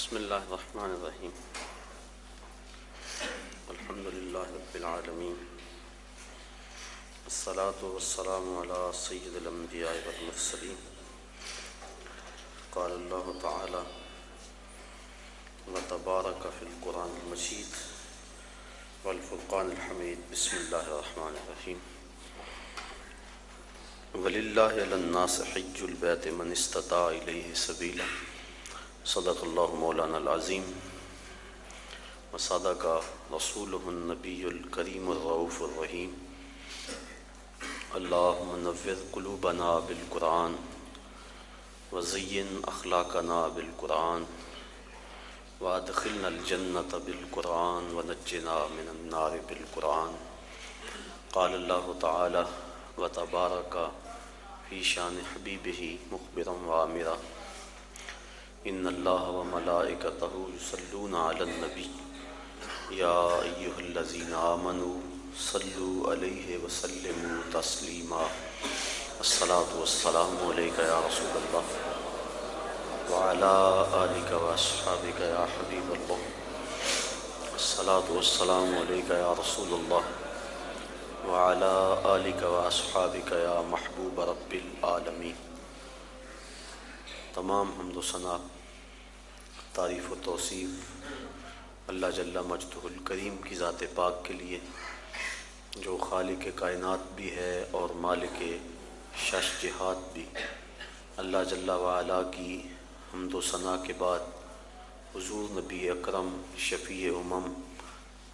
بسم الله الرحمن الرحيم. الحمد لله رب العالمين. الصلاة والسلام على سيد الأنبياء والمرسلين. قال الله تعالى وتبارك في القرآن المجيد والفرقان الحميد. بسم الله الرحمن الرحيم. ولله على الناس حج البيت من استطاع إليه سبيلا. صدق اللہ مولانا العظیم. وصدق رسوله النبی الکریم الرعوف الرحیم. اللہم نور قلوبنا بالقرآن وزین اخلاقنا بالقرآن وادخلنا الجنة بالقرآن ونجنا من النار بالقرآن. قال اللہ تعالی وتبارک فی شان حبیبہ مخبرا وعامرا ان اللہ و ملائکتہ یصلون علی النبی یا ایہا الذین آمنوا صلو علیہ وسلموا تسلیما الصلاة والسلام علیکہ یا رسول اللہ وعلا آلک و اصحابک یا حبیب اللہ الصلاة والسلام علیکہ یا رسول اللہ وعلا آلک و اصحابک یا محبوب رب العالمین تمام حمد و ثناء تعریف و توصیف اللہ جل مجدہ الکریم کی ذات پاک کے لیے، جو خالق کائنات بھی ہے اور مالک شش جہات بھی۔ اللہ جل وعلا کی حمد و ثناء کے بعد حضور نبی اکرم، شفیع امم،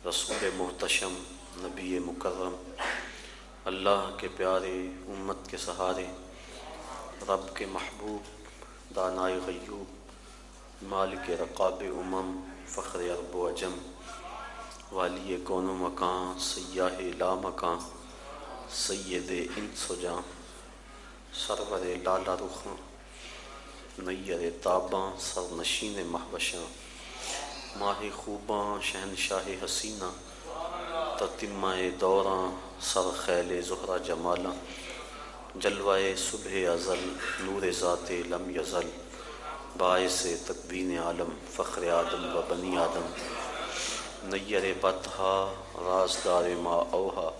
رسول محتشم، نبی مکرم، اللہ کے پیارے امت کے سہارے، رب کے محبوب دانائے غیوب مالک رقاب امم، فخر عرب و عجم والی کون و مکان، سیاہ لا مکان، سید انس و جاں سرور لالا رخاں، نیر تاباں سر نشین محبشاں، ماہ خوباں، شہنشاہ حسینہ تتمہ دوراں سر خیل زہرہ جمالاں۔ جلوائے صبح ازل، نور ذات لم یزل، باعث تکوین عالم، فخر آدم و بنی آدم۔ نیر بطحا، رازدار ما اوہا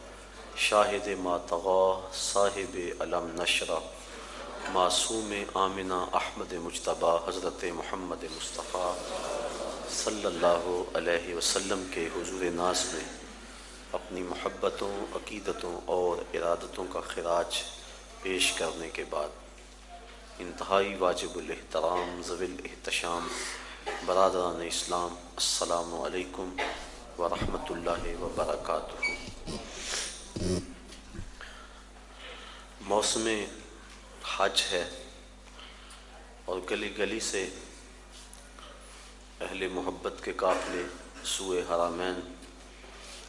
شاہد ما تغا، صاحب علم نشرہ معصوم آمنہ احمد مجتبہ حضرت محمد مصطفیٰ صلی اللہ علیہ وسلم کے حضور ناز میں۔ اپنی محبتوں، عقیدتوں اور ارادتوں کا خراج پیش کرنے کے بعد انتہائی واجب الاحترام ضوی الاحتشام، برادران اسلام، السلام علیکم ورحمۃ اللہ وبرکاتہ۔ موسم حج ہے اور گلی گلی سے اہل محبت کے قافلے سوئے حرامین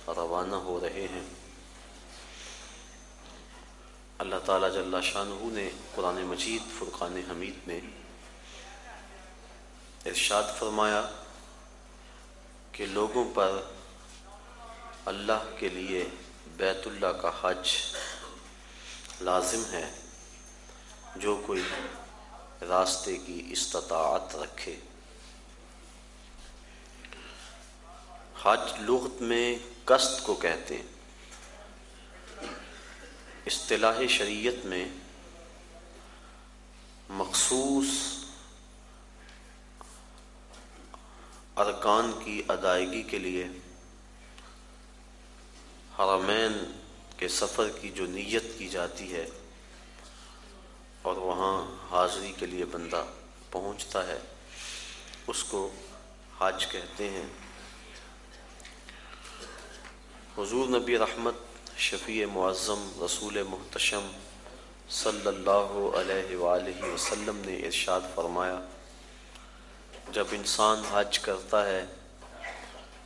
روانہ ہو رہے ہیں۔ اللہ تعالیٰ جل شاہ نے قرآن مجید، فرقان حمید میں ارشاد فرمایا کہ لوگوں پر اللہ کے لیے بیت اللہ کا حج لازم ہے۔ جو کوئی راستے کی استطاعت رکھے۔ حج لغت میں قصد کو کہتے ہیں۔ اصطلاح شریعت میں مخصوص ارکان کی ادائیگی کے لیے حرمین کے سفر کی جو نیت کی جاتی ہے اور وہاں حاضری کے لیے بندہ پہنچتا ہے، اس کو حج کہتے ہیں۔ حضور نبی رحمت شفیع معظم رسول محتشم صلی اللہ علیہ وآلہ وسلم نے ارشاد فرمایا، جب انسان حج کرتا ہے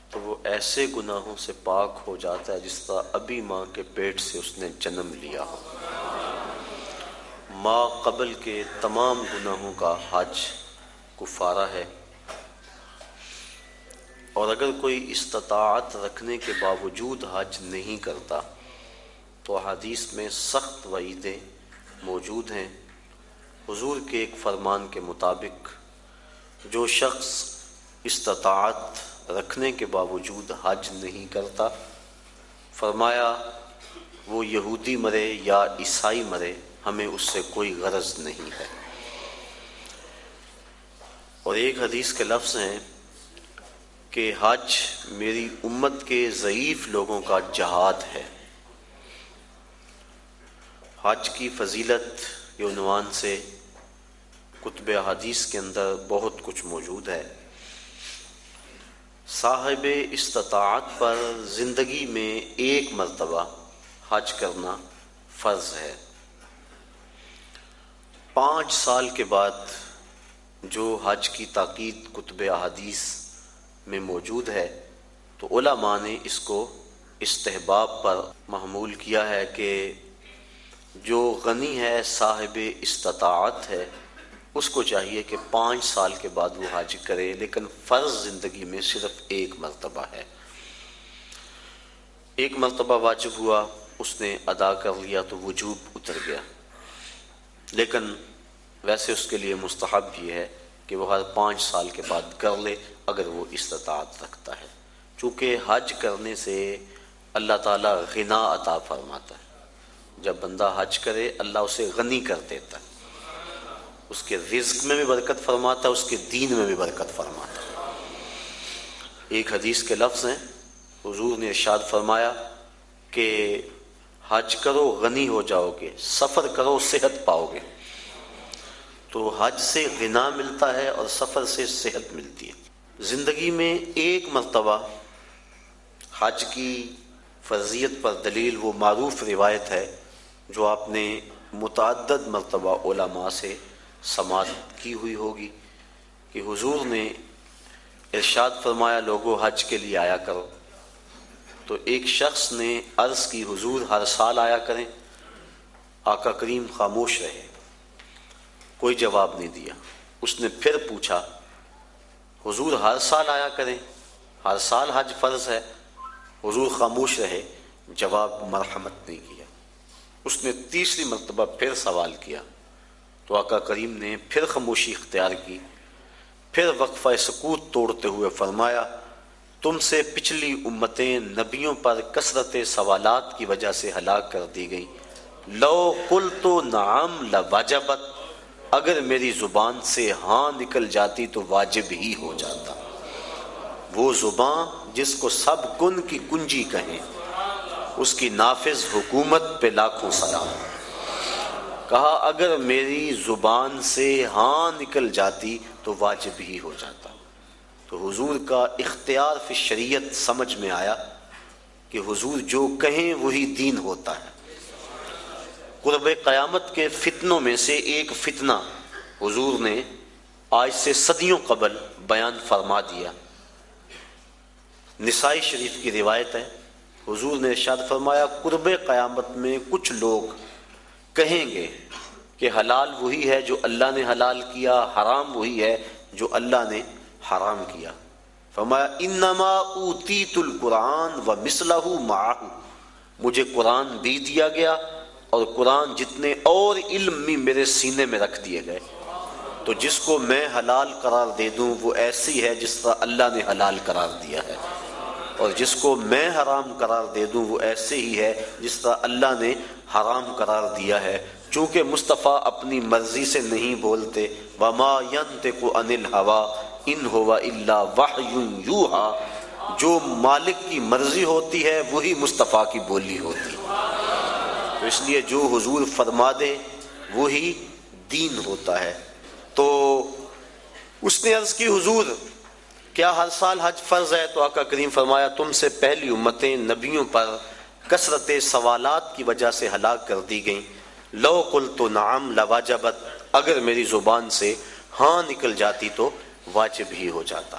تو وہ ایسے گناہوں سے پاک ہو جاتا ہے جس طرح ابھی ماں کے پیٹ سے اس نے جنم لیا ہو۔ ماں قبل کے تمام گناہوں کا حج کفارہ ہے۔ اور اگر کوئی استطاعت رکھنے کے باوجود حج نہیں کرتا تو حدیث میں سخت وعیدیں موجود ہیں۔ حضور کے ایک فرمان کے مطابق، جو شخص استطاعت رکھنے کے باوجود حج نہیں کرتا، فرمایا، وہ یہودی مرے یا عیسائی مرے، ہمیں اس سے کوئی غرض نہیں ہے۔ اور ایک حدیث کے لفظ ہیں کہ حج میری امت کے ضعیف لوگوں کا جہاد ہے۔ حج کی فضیلت کے عنوان سے کتب حدیث کے اندر بہت کچھ موجود ہے۔ صاحب استطاعت پر زندگی میں ایک مرتبہ حج کرنا فرض ہے۔ پانچ سال کے بعد جو حج کی تاکید کتب احادیث میں موجود ہے، تو علماء نے اس کو استحباب پر محمول کیا ہے کہ جو غنی ہے، صاحب استطاعت ہے، اس کو چاہیے کہ پانچ سال کے بعد وہ حج کرے، لیکن فرض زندگی میں صرف ایک مرتبہ ہے۔ ایک مرتبہ واجب ہوا، اس نے ادا کر لیا تو وجوب اتر گیا۔ لیکن ویسے اس کے لیے مستحب بھی ہے کہ وہ ہر پانچ سال کے بعد کر لے اگر وہ استطاعت رکھتا ہے۔ چونکہ حج کرنے سے اللہ تعالیٰ غنا عطا فرماتا ہے۔ جب بندہ حج کرے، اللہ اسے غنی کر دیتا ہے۔ اس کے رزق میں بھی برکت فرماتا ہے، اس کے دین میں بھی برکت فرماتا ہے۔ ایک حدیث کے لفظ ہیں، حضور نے ارشاد فرمایا کہ حج کرو، غنی ہو جاؤ گے سفر کرو، صحت پاؤ گے تو حج سے غنا ملتا ہے اور سفر سے صحت ملتی ہے۔ زندگی میں ایک مرتبہ حج کی فرضیت پر دلیل، وہ معروف روایت ہے۔ جو آپ نے متعدد مرتبہ علماء سے سماعت کی ہوئی ہوگی کہ حضور نے ارشاد فرمایا لوگوں حج کے لیے آیا کرو۔ تو ایک شخص نے عرض کی، حضور ہر سال آیا کریں۔ آقا کریم خاموش رہے۔ کوئی جواب نہیں دیا۔ اس نے پھر پوچھا، حضور ہر سال آیا کریں؟ ہر سال حج فرض ہے۔ حضور خاموش رہے۔ جواب مرحمت نہیں کیا۔ اس نے تیسری مرتبہ پھر سوال کیا۔ تو آقا کریم نے پھر خاموشی اختیار کی۔ پھر وقفہ سکوت توڑتے ہوئے فرمایا، تم سے پچھلی امتیں نبیوں پر کثرت سوالات کی وجہ سے ہلاک کر دی گئی لو کل تو نام لواجبت اگر میری زبان سے ہاں نکل جاتی تو واجب ہی ہو جاتا۔ وہ زبان جس کو سب کن کی کنجی کہیں۔ اس کی نافذ حکومت پہ لاکھوں سلام۔ کہا، اگر میری زبان سے ہاں نکل جاتی تو واجب ہی ہو جاتا۔ تو حضور کا اختیار فی شریعت سمجھ میں آیا کہ حضور جو کہیں وہی دین ہوتا ہے۔ قرب قیامت کے فتنوں میں سے ایک فتنہ حضور نے آج سے صدیوں قبل بیان فرما دیا۔ نسائی شریف کی روایت ہے۔ حضور نے ارشاد فرمایا، قرب قیامت میں کچھ لوگ کہیں گے کہ حلال وہی ہے جو اللہ نے حلال کیا، حرام وہی ہے جو اللہ نے حرام کیا۔ فرمایا، انما اوتیت القرآن و مسلح معه مجھے قرآن بھی دیا گیا اور قرآن جتنے اور علم بھی میرے سینے میں رکھ دیے گئے۔ تو جس کو میں حلال قرار دے دوں، وہ ایسی ہے جس طرح اللہ نے حلال قرار دیا ہے۔ اور جس کو میں حرام قرار دے دوں وہ ایسے ہی ہے جس طرح اللہ نے حرام قرار دیا ہے۔ چونکہ مصطفیٰ اپنی مرضی سے نہیں بولتے، وما ينطق عن الهوى ان ہوا اللہ یوہا جو مالک کی مرضی ہوتی ہے، وہی مصطفیٰ کی بولی ہوتی تو اس لیے جو حضور فرما دے، وہی دین ہوتا ہے۔ تو اس نے عرض کی، حضور کیا ہر سال حج فرض ہے؟ تو آقا کریم فرمایا، تم سے پہلی امتیں نبیوں پر کثرت سوالات کی وجہ سے ہلاک کر دی گئیں۔ لو کل تو نام لواجبت اگر میری زبان سے ہاں نکل جاتی تو واجب ہی ہو جاتا۔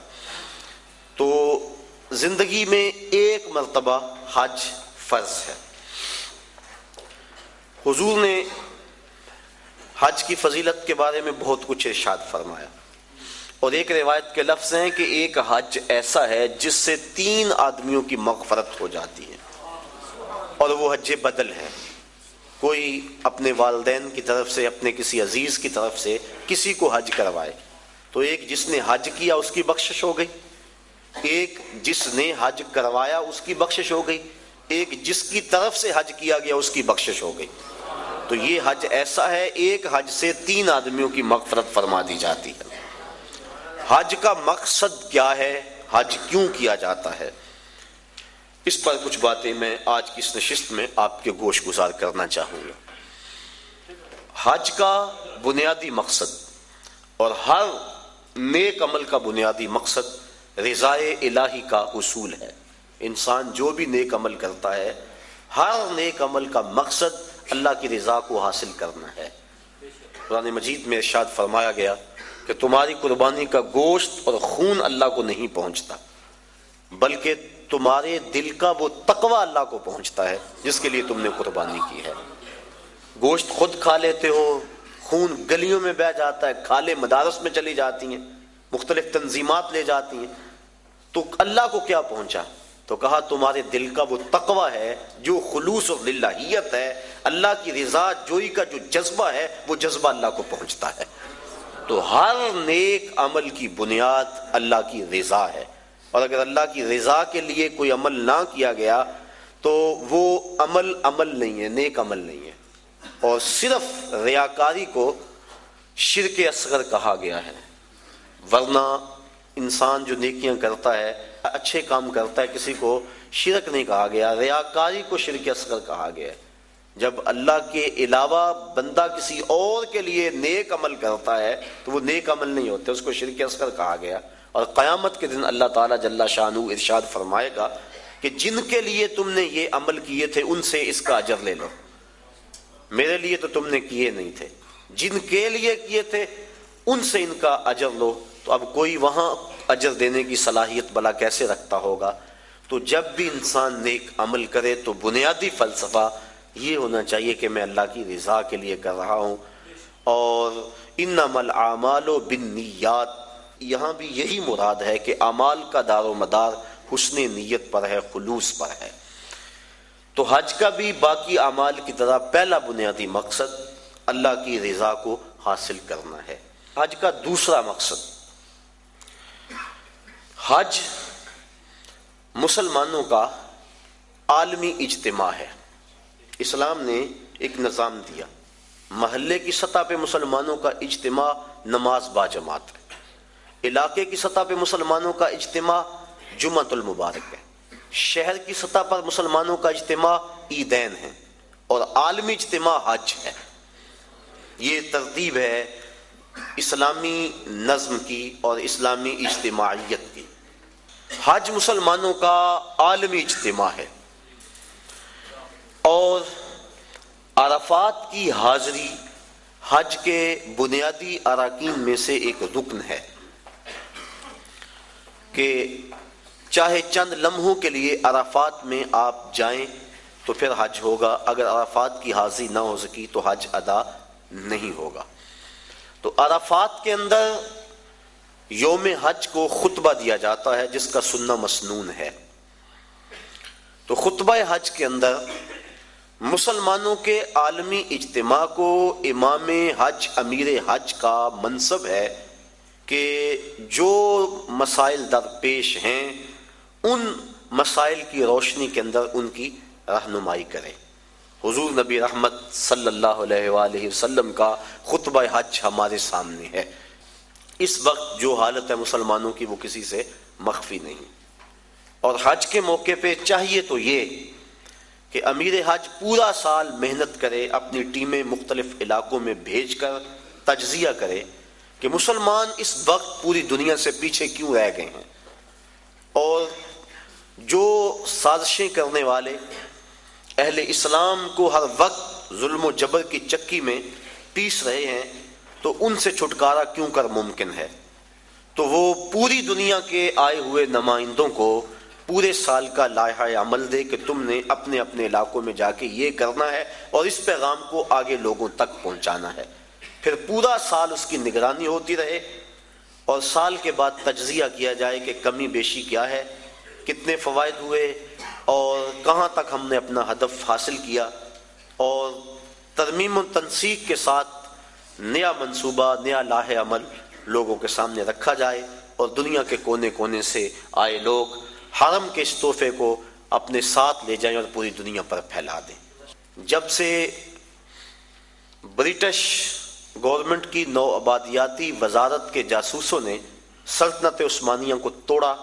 تو زندگی میں ایک مرتبہ حج فرض ہے۔ حضور نے حج کی فضیلت کے بارے میں بہت کچھ ارشاد فرمایا۔ اور ایک روایت کے لفظ ہیں کہ ایک حج ایسا ہے جس سے تین آدمیوں کی مغفرت ہو جاتی ہے اور وہ حج بدل ہے کوئی اپنے والدین کی طرف سے، اپنے کسی عزیز کی طرف سے کسی کو حج کروائے۔ تو ایک جس نے حج کیا اس کی بخشش ہو گئی۔ ایک جس نے حج کروایا اس کی بخشش ہو گئی۔ ایک جس کی طرف سے حج کیا گیا اس کی بخشش ہو گئی۔ تو یہ حج ایسا ہے، ایک حج سے تین آدمیوں کی مغفرت فرما دی جاتی ہے۔ حج کا مقصد کیا ہے؟ حج کیوں کیا جاتا ہے؟ اس پر کچھ باتیں میں آج کی اس نشست میں آپ کے گوش گزار کرنا چاہوں گا۔ حج کا بنیادی مقصد اور ہر نیک عمل کا بنیادی مقصد رضائے الہی کا اصول ہے۔ انسان جو بھی نیک عمل کرتا ہے، ہر نیک عمل کا مقصد اللہ کی رضا کو حاصل کرنا ہے۔ قرآن مجید میں ارشاد فرمایا گیا کہ تمہاری قربانی کا گوشت اور خون اللہ کو نہیں پہنچتا، بلکہ تمہارے دل کا وہ تقوی اللہ کو پہنچتا ہے، جس کے لیے تم نے قربانی کی ہے۔ گوشت خود کھا لیتے ہو، خون گلیوں میں بہ جاتا ہے، کھالے مدارس میں چلی جاتی ہیں، مختلف تنظیمات لے جاتی ہیں۔ تو اللہ کو کیا پہنچا؟ تو کہا، تمہارے دل کا وہ تقوی ہے جو خلوص اور للہیت ہے۔ اللہ کی رضا، جوئی کا جو جذبہ ہے، وہ جذبہ اللہ کو پہنچتا ہے۔ تو ہر نیک عمل کی بنیاد اللہ کی رضا ہے۔ اور اگر اللہ کی رضا کے لیے کوئی عمل نہ کیا گیا تو وہ عمل عمل نہیں ہے، نیک عمل نہیں ہے۔ اور صرف ریاکاری کو شرک اصغر کہا گیا ہے۔ ورنہ انسان جو نیکیاں کرتا ہے، اچھے کام کرتا ہے، کسی کو شرک نہیں کہا گیا، ریاکاری کو شرک اصغر کہا گیا ہے۔ جب اللہ کے علاوہ بندہ کسی اور کے لیے نیک عمل کرتا ہے، تو وہ نیک عمل نہیں ہوتے، اس کو شرک اصغر کہا گیا۔ اور قیامت کے دن اللہ تعالیٰ جل شاہ ارشاد فرمائے گا کہ جن کے لیے تم نے یہ عمل کیے تھے، ان سے اس کا اجر لے لو۔ میرے لیے تو تم نے کیے نہیں تھے۔ جن کے لیے کیے تھے، ان سے ان کا اجر لو۔ تو اب کوئی وہاں اجر دینے کی صلاحیت بلا کیسے رکھتا ہوگا؟ تو جب بھی انسان نیک عمل کرے تو بنیادی فلسفہ یہ ہونا چاہیے کہ میں اللہ کی رضا کے لیے کر رہا ہوں۔ اور ان عمل اعمال و بن یہاں بھی یہی مراد ہے کہ اعمال کا دار و مدار حسن نیت پر ہے، خلوص پر ہے۔ تو حج کا بھی باقی اعمال کی طرح پہلا بنیادی مقصد اللہ کی رضا کو حاصل کرنا ہے۔ حج کا دوسرا مقصد، حج مسلمانوں کا عالمی اجتماع ہے۔ اسلام نے ایک نظام دیا۔ محلے کی سطح پہ مسلمانوں کا اجتماع نماز با جماعت ہے۔ علاقے کی سطح پہ مسلمانوں کا اجتماع جمعۃ المبارک ہے۔ شہر کی سطح پر مسلمانوں کا اجتماع عیدین ہے اور عالمی اجتماع حج ہے۔ یہ ترتیب ہے اسلامی نظم کی اور اسلامی اجتماعیت کی۔ حج مسلمانوں کا عالمی اجتماع ہے۔ اور عرفات کی حاضری حج کے بنیادی اراکین میں سے ایک رکن ہے کہ چاہے چند لمحوں کے لیے عرفات میں آپ جائیں تو پھر حج ہوگا، اگر عرفات کی حاضری نہ ہو سکی تو حج ادا نہیں ہوگا۔ تو عرفات کے اندر یوم حج کو خطبہ دیا جاتا ہے، جس کا سننا مسنون ہے۔ تو خطبہ حج کے اندر مسلمانوں کے عالمی اجتماع کو امام حج، امیر حج کا منصب ہے کہ جو مسائل درپیش ہیں، ان مسائل کی روشنی کے اندر ان کی رہنمائی کریں۔ حضور نبی رحمت صلی اللہ علیہ وآلہ وسلم کا خطبہ حج ہمارے سامنے ہے۔ اس وقت جو حالت ہے مسلمانوں کی وہ کسی سے مخفی نہیں۔ اور حج کے موقع پہ چاہیے تو یہ کہ امیر حج پورا سال محنت کرے، اپنی ٹیمیں مختلف علاقوں میں بھیج کر تجزیہ کرے کہ مسلمان اس وقت پوری دنیا سے پیچھے کیوں رہ گئے ہیں۔ اور جو سازشیں کرنے والے اہل اسلام کو ہر وقت ظلم و جبر کی چکی میں پیس رہے ہیں، تو ان سے چھٹکارا کیوں کر ممکن ہے؟ تو وہ پوری دنیا کے آئے ہوئے نمائندوں کو پورے سال کا لائحہ عمل دے کہ تم نے اپنے اپنے علاقوں میں جا کے یہ کرنا ہے اور اس پیغام کو آگے لوگوں تک پہنچانا ہے۔ پھر پورا سال اس کی نگرانی ہوتی رہے اور سال کے بعد تجزیہ کیا جائے کہ کمی بیشی کیا ہے، کتنے فوائد ہوئے اور کہاں تک ہم نے اپنا ہدف حاصل کیا۔ اور ترمیم و تنسیق کے ساتھ نیا منصوبہ، نیا لاہ عمل لوگوں کے سامنے رکھا جائے اور دنیا کے کونے کونے سے آئے لوگ حرم کے اس تحفے کو اپنے ساتھ لے جائیں اور پوری دنیا پر پھیلا دیں۔ جب سے برٹش گورنمنٹ کی نو آبادیاتی وزارت کے جاسوسوں نے سلطنت عثمانیہ کو توڑا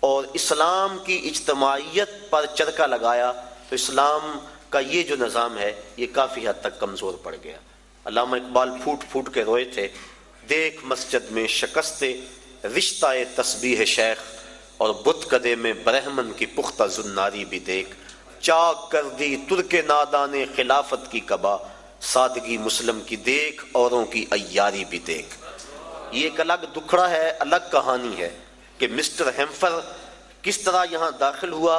اور اسلام کی اجتماعیت پر چرکا لگایا، تو اسلام کا یہ جو نظام ہے، یہ کافی حد تک کمزور پڑ گیا۔ علامہ اقبال پھوٹ پھوٹ کے روئے تھے، دیکھ مسجد میں شکست رشتہ تسبیح شیخ اور بت کدے میں برہمن کی پختہ زناری بھی دیکھ، چاک کر دی ترک نادان خلافت کی کبا سادگی مسلم کی دیکھ، اوروں کی ایاری بھی دیکھ۔ یہ ایک الگ دکھڑا ہے، الگ کہانی ہے کہ مسٹر ہیمفر کس طرح یہاں داخل ہوا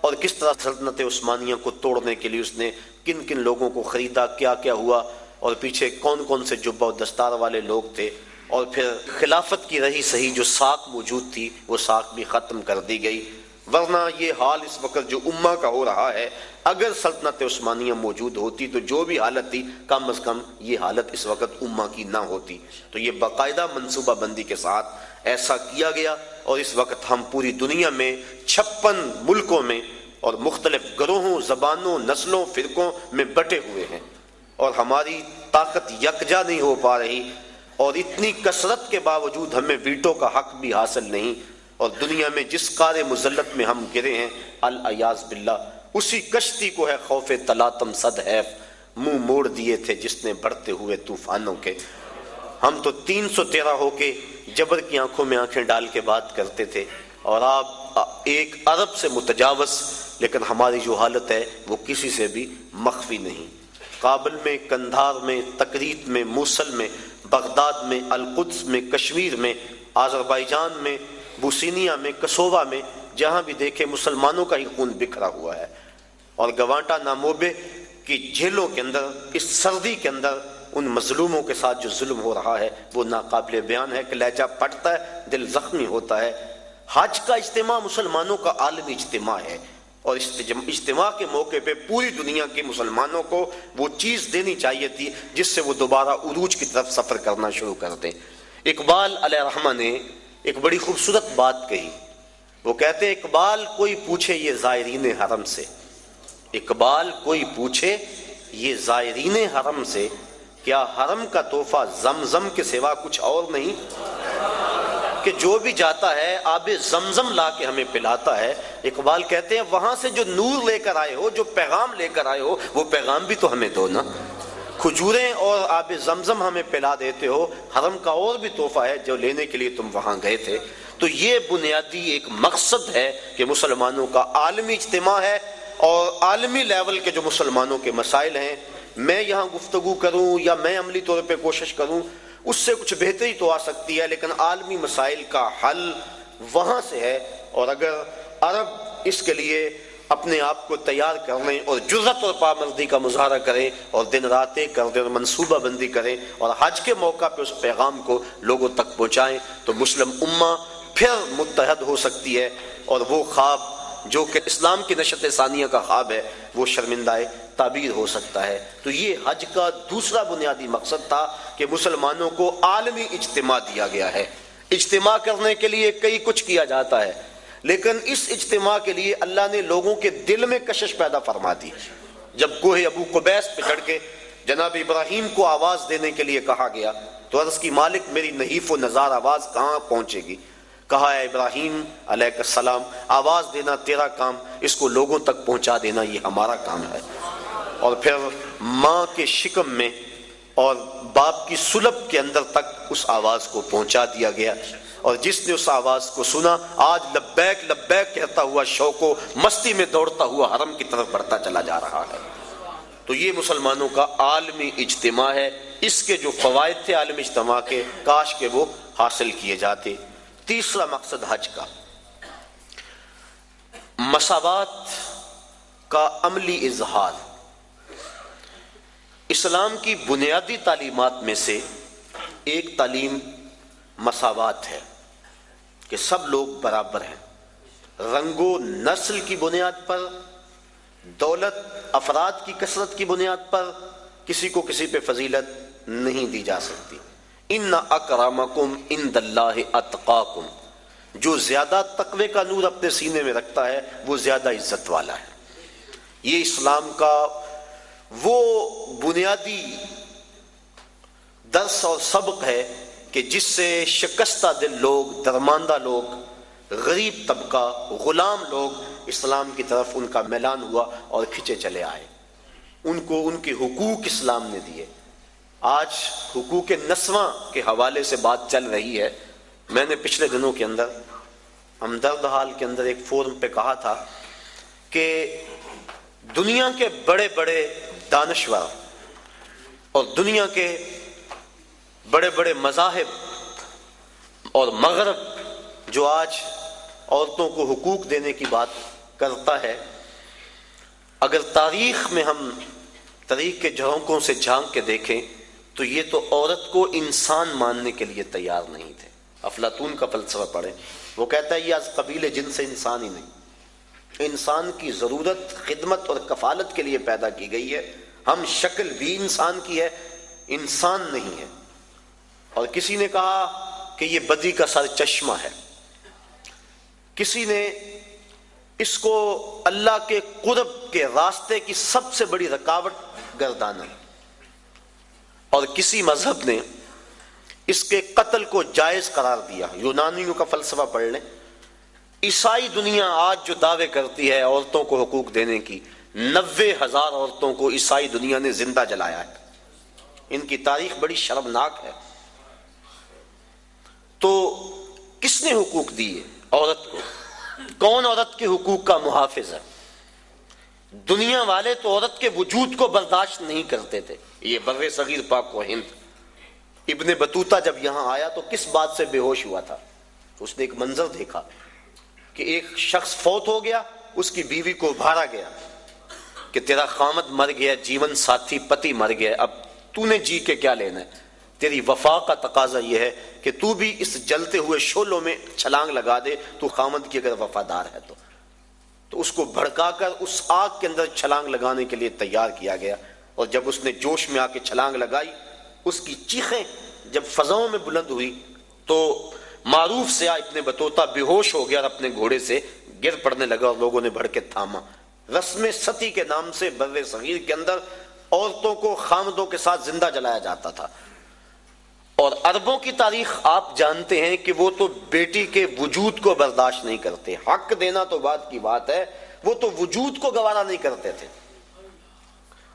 اور کس طرح سلطنت عثمانیہ کو توڑنے کے لیے اس نے کن کن لوگوں کو خریدا، کیا کیا ہوا اور پیچھے کون کون سے جبہ و دستار والے لوگ تھے۔ اور پھر خلافت کی رہی صحیح جو ساکھ موجود تھی، وہ ساکھ بھی ختم کر دی گئی۔ ورنہ یہ حال اس وقت جو امہ کا ہو رہا ہے، اگر سلطنت عثمانیہ موجود ہوتی تو جو بھی حالت تھی، کم از کم یہ حالت اس وقت امہ کی نہ ہوتی۔ تو یہ باقاعدہ منصوبہ بندی کے ساتھ ایسا کیا گیا اور اس وقت ہم پوری دنیا میں چھپن ملکوں میں اور مختلف گروہوں، زبانوں، نسلوں، فرقوں میں بٹے ہوئے ہیں اور ہماری طاقت یکجا نہیں ہو پا رہی۔ اور اتنی کثرت کے باوجود ہمیں ویٹو کا حق بھی حاصل نہیں اور دنیا میں جس کار مزلت میں ہم گرے ہیں الیاز باللہ، اسی کشتی کو ہے خوف تلاتم صد حیف۔ منہ موڑ دیے تھے جس نے بڑھتے ہوئے طوفانوں کے۔ ہم تو تین سو تیرہ ہو کے جبر کی آنکھوں میں آنکھیں ڈال کے بات کرتے تھے۔ اور آپ، ایک عرب سے متجاوز، لیکن ہماری جو حالت ہے، وہ کسی سے بھی مخفی نہیں۔ کابل میں، کندھار میں تقریب میں، موصل میں بغداد میں، القدس میں، کشمیر میں، آذربائیجان میں، بوسینیا میں، کسووا میں، جہاں بھی دیکھے مسلمانوں کا ہی خون بکھرا ہوا ہے۔ اور گوانٹا ناموبے کی جھیلوں کے اندر، اس سردی کے اندر، ان مظلوموں کے ساتھ جو ظلم ہو رہا ہے، وہ ناقابل بیان ہے کہ لہجہ پھٹتا ہے، دل زخمی ہوتا ہے۔ حج کا اجتماع مسلمانوں کا عالمی اجتماع ہے۔ اور اجتماع کے موقع پہ پوری دنیا کے مسلمانوں کو وہ چیز دینی چاہیے تھی جس سے وہ دوبارہ عروج کی طرف سفر کرنا شروع کر دیں۔ اقبال علیہ رحمہ نے ایک بڑی خوبصورت بات کہی۔ وہ کہتے اقبال کوئی پوچھے یہ زائرین حرم سے۔ اقبال کوئی پوچھے یہ زائرین حرم سے، کیا حرم کا تحفہ زمزم کے سوا کچھ اور نہیں؟ کہ جو بھی جاتا ہے، آب زمزم لا کے ہمیں پلاتا ہے۔ اقبال کہتے ہیں، وہاں سے جو نور لے کر آئے ہو، جو پیغام لے کر آئے ہو، وہ پیغام بھی تو ہمیں دو نا۔ کھجوریں اور آب زمزم ہمیں پلا دیتے ہو۔ حرم کا اور بھی تحفہ ہے جو لینے کے لیے تم وہاں گئے تھے۔ تو یہ بنیادی ایک مقصد ہے کہ مسلمانوں کا عالمی اجتماع ہے اور عالمی لیول کے جو مسلمانوں کے مسائل ہیں، میں یہاں گفتگو کروں یا میں عملی طور پہ کوشش کروں اس سے کچھ بہتری تو آ سکتی ہے، لیکن عالمی مسائل کا حل وہاں سے ہے۔ اور اگر عرب اس کے لیے اپنے آپ کو تیار کرنے اور جزت اور پابندی کا مظاہرہ کریں اور دن راتیں کر دیں اور منصوبہ بندی کریں اور حج کے موقع پہ اس پیغام کو لوگوں تک پہنچائیں، تو مسلم امہ پھر متحد ہو سکتی ہے۔ اور وہ خواب جو کہ اسلام کی نشت ثانیہ کا خواب ہے، وہ شرمندہ تعبیر ہو سکتا ہے۔ تو یہ حج کا دوسرا بنیادی مقصد تھا کہ مسلمانوں کو عالمی اجتماع دیا گیا ہے۔ اجتماع کرنے کے لیے کئی کچھ کیا جاتا ہے، لیکن اس اجتماع کے لیے اللہ نے لوگوں کے دل میں کشش پیدا فرما دی۔ جب کوہ ابو قبیس پہ چڑھ کے جناب ابراہیم کو آواز دینے کے لیے کہا گیا، تو عرض کی مالک، میری نحیف و نظار آواز کہاں پہنچے گی؟ کہا ہے ابراہیم علیہ السلام، آواز دینا تیرا کام، اس کو لوگوں تک پہنچا دینا یہ ہمارا کام ہے۔ اور پھر ماں کے شکم میں اور باپ کی سلب کے اندر تک اس آواز کو پہنچا دیا گیا اور جس نے اس آواز کو سنا، آج لبیک لبیک کہتا ہوا شوق و مستی میں دوڑتا ہوا حرم کی طرف بڑھتا چلا جا رہا ہے۔ تو یہ مسلمانوں کا عالمی اجتماع ہے۔ اس کے جو فوائد تھے عالمی اجتماع کے، کاش کے وہ حاصل کیے جاتے۔ تیسرا مقصد حج کا۔ مساوات کا عملی اظہار۔ اسلام کی بنیادی تعلیمات میں سے ایک تعلیم مساوات ہے کہ سب لوگ برابر ہیں۔ رنگ و نسل کی بنیاد پر، دولت، افراد کی کثرت کی بنیاد پر کسی کو کسی پہ فضیلت نہیں دی جا سکتی۔ ان اکرامکم ان دلہ اتقاکم۔ جو زیادہ تقوی کا نور اپنے سینے میں رکھتا ہے، وہ زیادہ عزت والا ہے۔ یہ اسلام کا وہ بنیادی درس اور سبق ہے کہ جس سے شکستہ دل لوگ، درماندہ لوگ، غریب طبقہ، غلام لوگ اسلام کی طرف ان کا میلان ہوا اور کھچے چلے آئے۔ ان کو ان کے حقوق اسلام نے دیے۔ آج حقوق نسواں کے حوالے سے بات چل رہی ہے۔ میں نے پچھلے دنوں کے اندر، ہمدرد حال کے اندر ایک فورم پہ کہا تھا کہ دنیا کے بڑے بڑے دانشور اور دنیا کے بڑے بڑے مذاہب اور مغرب جو آج عورتوں کو حقوق دینے کی بات کرتا ہے، اگر تاریخ میں ہم تاریخ کے جھونکوں سے جھانک کے دیکھیں تو یہ تو عورت کو انسان ماننے کے لیے تیار نہیں تھے۔ افلاطون کا فلسفہ پڑھے وہ کہتا ہے یہ آج قبیل جن سے انسان ہی نہیں۔ انسان کی ضرورت، خدمت اور کفالت کے لیے پیدا کی گئی ہے۔ ہم شکل بھی انسان کی ہے، انسان نہیں ہے۔ اور کسی نے کہا کہ یہ بدی کا سر چشمہ ہے۔ کسی نے اس کو اللہ کے قرب کے راستے کی سب سے بڑی رکاوٹ گردانا۔ اور کسی مذہب نے اس کے قتل کو جائز قرار دیا۔ یونانیوں کا فلسفہ پڑھ لیں۔ عیسائی دنیا آج جو دعوے کرتی ہے عورتوں کو حقوق دینے کی، نوے ہزار عورتوں کو عیسائی دنیا نے زندہ جلایا ہے۔ ان کی تاریخ بڑی شرمناک ہے۔ تو کس نے حقوق دیے عورت کو؟ کون عورت کے حقوق کا محافظ ہے؟ دنیا والے تو عورت کے وجود کو برداشت نہیں کرتے تھے۔ یہ بر صغیر پاک و ہند۔ ابن بطوطہ جب یہاں آیا تو کس بات سے بے ہوش ہوا تھا؟ اس نے ایک منظر دیکھا۔ کہ ایک شخص فوت ہو گیا، اس کی بیوی کو ابھارا گیا کہ تیرا خامد مر گیا، جیون ساتھی پتی مر گیا، اب تو نے جی کے کیا لینا ہے؟ تیری وفا کا تقاضا یہ ہے کہ تو بھی اس جلتے ہوئے شولوں میں چھلانگ لگا دے، تو خامد کی اگر وفادار ہے تو۔ تو اس کو بھڑکا کر اس آگ کے اندر چھلانگ لگانے کے لیے تیار کیا گیا۔ اور جب اس نے جوش میں آ کے چھلانگ لگائی، اس کی چیخیں جب فضاؤں میں بلند ہوئی، تو معروف سے اتنے بتوتا بے ہوش ہو گیا اور اپنے گھوڑے سے گر پڑنے لگا اور لوگوں نے بڑھ کے تھاما۔ رسم ستی کے نام سے بر صغیر کے اندر عورتوں کو خامدوں کے ساتھ زندہ جلایا جاتا تھا۔ اور اربوں کی تاریخ آپ جانتے ہیں کہ وہ تو بیٹی کے وجود کو برداشت نہیں کرتے۔ حق دینا تو بات کی بات ہے، وہ تو وجود کو گوارا نہیں کرتے تھے۔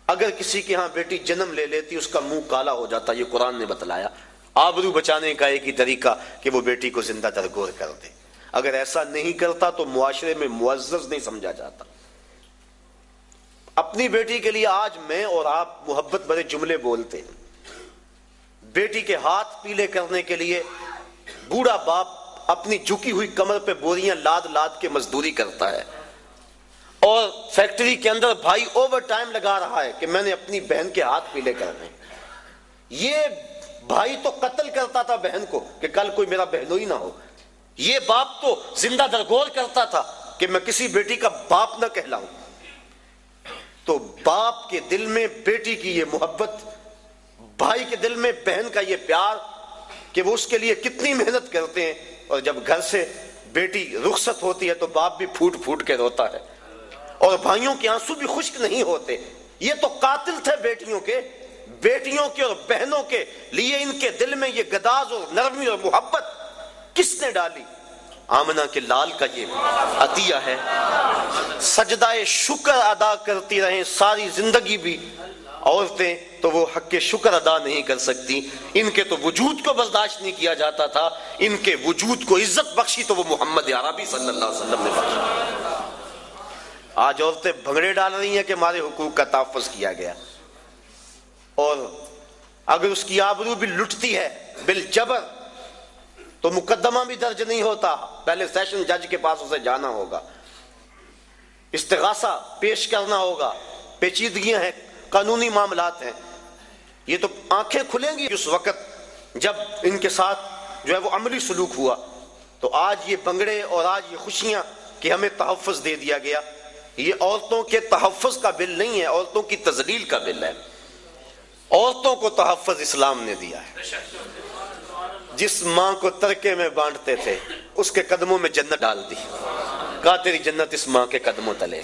اگر کسی کے ہاں بیٹی جنم لے لیتی، اس کا منہ کالا ہو جاتا، یہ قرآن نے بتلایا۔ آبرو بچانے کا ایک ہی طریقہ کہ وہ بیٹی کو زندہ درگور کر دے۔ اگر ایسا نہیں کرتا تو معاشرے میں معزز نہیں سمجھا جاتا۔ اپنی بیٹی کے لیے آج میں اور آپ محبت بڑے جملے بولتے ہیں۔ بیٹی کے ہاتھ پیلے کرنے کے لیے بوڑھا باپ اپنی جھکی ہوئی کمر پہ بوریاں لاد لاد کے مزدوری کرتا ہے۔ اور فیکٹری کے اندر بھائی اوور ٹائم لگا رہا ہے کہ میں نے اپنی بہن کے ہاتھ پیلے کرنے۔ یہ بھائی تو قتل کرتا تھا بہن کو کہ کل کوئی میرا بہنوئی نہ ہو۔ یہ باپ تو زندہ درگور کرتا تھا کہ میں کسی بیٹی کا باپ نہ کہلاؤں۔ تو باپ کے دل میں بیٹی کی یہ محبت، بھائی کے دل میں بہن کا یہ پیار کہ وہ اس کے لیے کتنی محنت کرتے ہیں۔ اور جب گھر سے بیٹی رخصت ہوتی ہے تو باپ بھی پھوٹ پھوٹ کے روتا ہے۔ اور بھائیوں کے آنسو بھی خشک نہیں ہوتے۔ یہ تو قاتل تھے بیٹیوں کے۔ بیٹیوں کے اور بہنوں کے لیے ان کے دل میں یہ گداز اور نرمی اور محبت کس نے ڈالی؟ آمنہ کے لال کا یہ عطیہ ہے۔ سجدہ شکر ادا کرتی رہیں، ساری زندگی بھی۔ عورتیں تو وہ حق کے شکر ادا نہیں کر سکتی۔ ان کے تو وجود کو برداشت نہیں کیا جاتا تھا۔ ان کے وجود کو عزت بخشی تو وہ محمد عربی صلی اللہ علیہ وسلم نے بخشی۔ آج عورتیں بھنگڑے ڈال رہی ہیں کہ ہمارے حقوق کا تحفظ کیا گیا۔ اور اگر اس کی آبرو بھی لٹتی ہے بل جبر تو مقدمہ بھی درج نہیں ہوتا۔ پہلے سیشن جج کے پاس اسے جانا ہوگا۔ استغاثہ پیش کرنا ہوگا۔ پیچیدگیاں ہیں، قانونی معاملات ہیں۔ یہ تو آنکھیں کھلیں گی اس وقت جب ان کے ساتھ جو ہے وہ عملی سلوک ہوا۔ تو آج یہ بنگڑے اور آج یہ خوشیاں کہ ہمیں تحفظ دے دیا گیا۔ یہ عورتوں کے تحفظ کا بل نہیں ہے، عورتوں کی تزلیل کا بل ہے۔ عورتوں کو تحفظ اسلام نے دیا ہے۔ جس ماں کو ترکے میں بانٹتے تھے، اس کے قدموں میں جنت ڈال دی۔ کہا، تیری جنت اس ماں کے قدموں تلے۔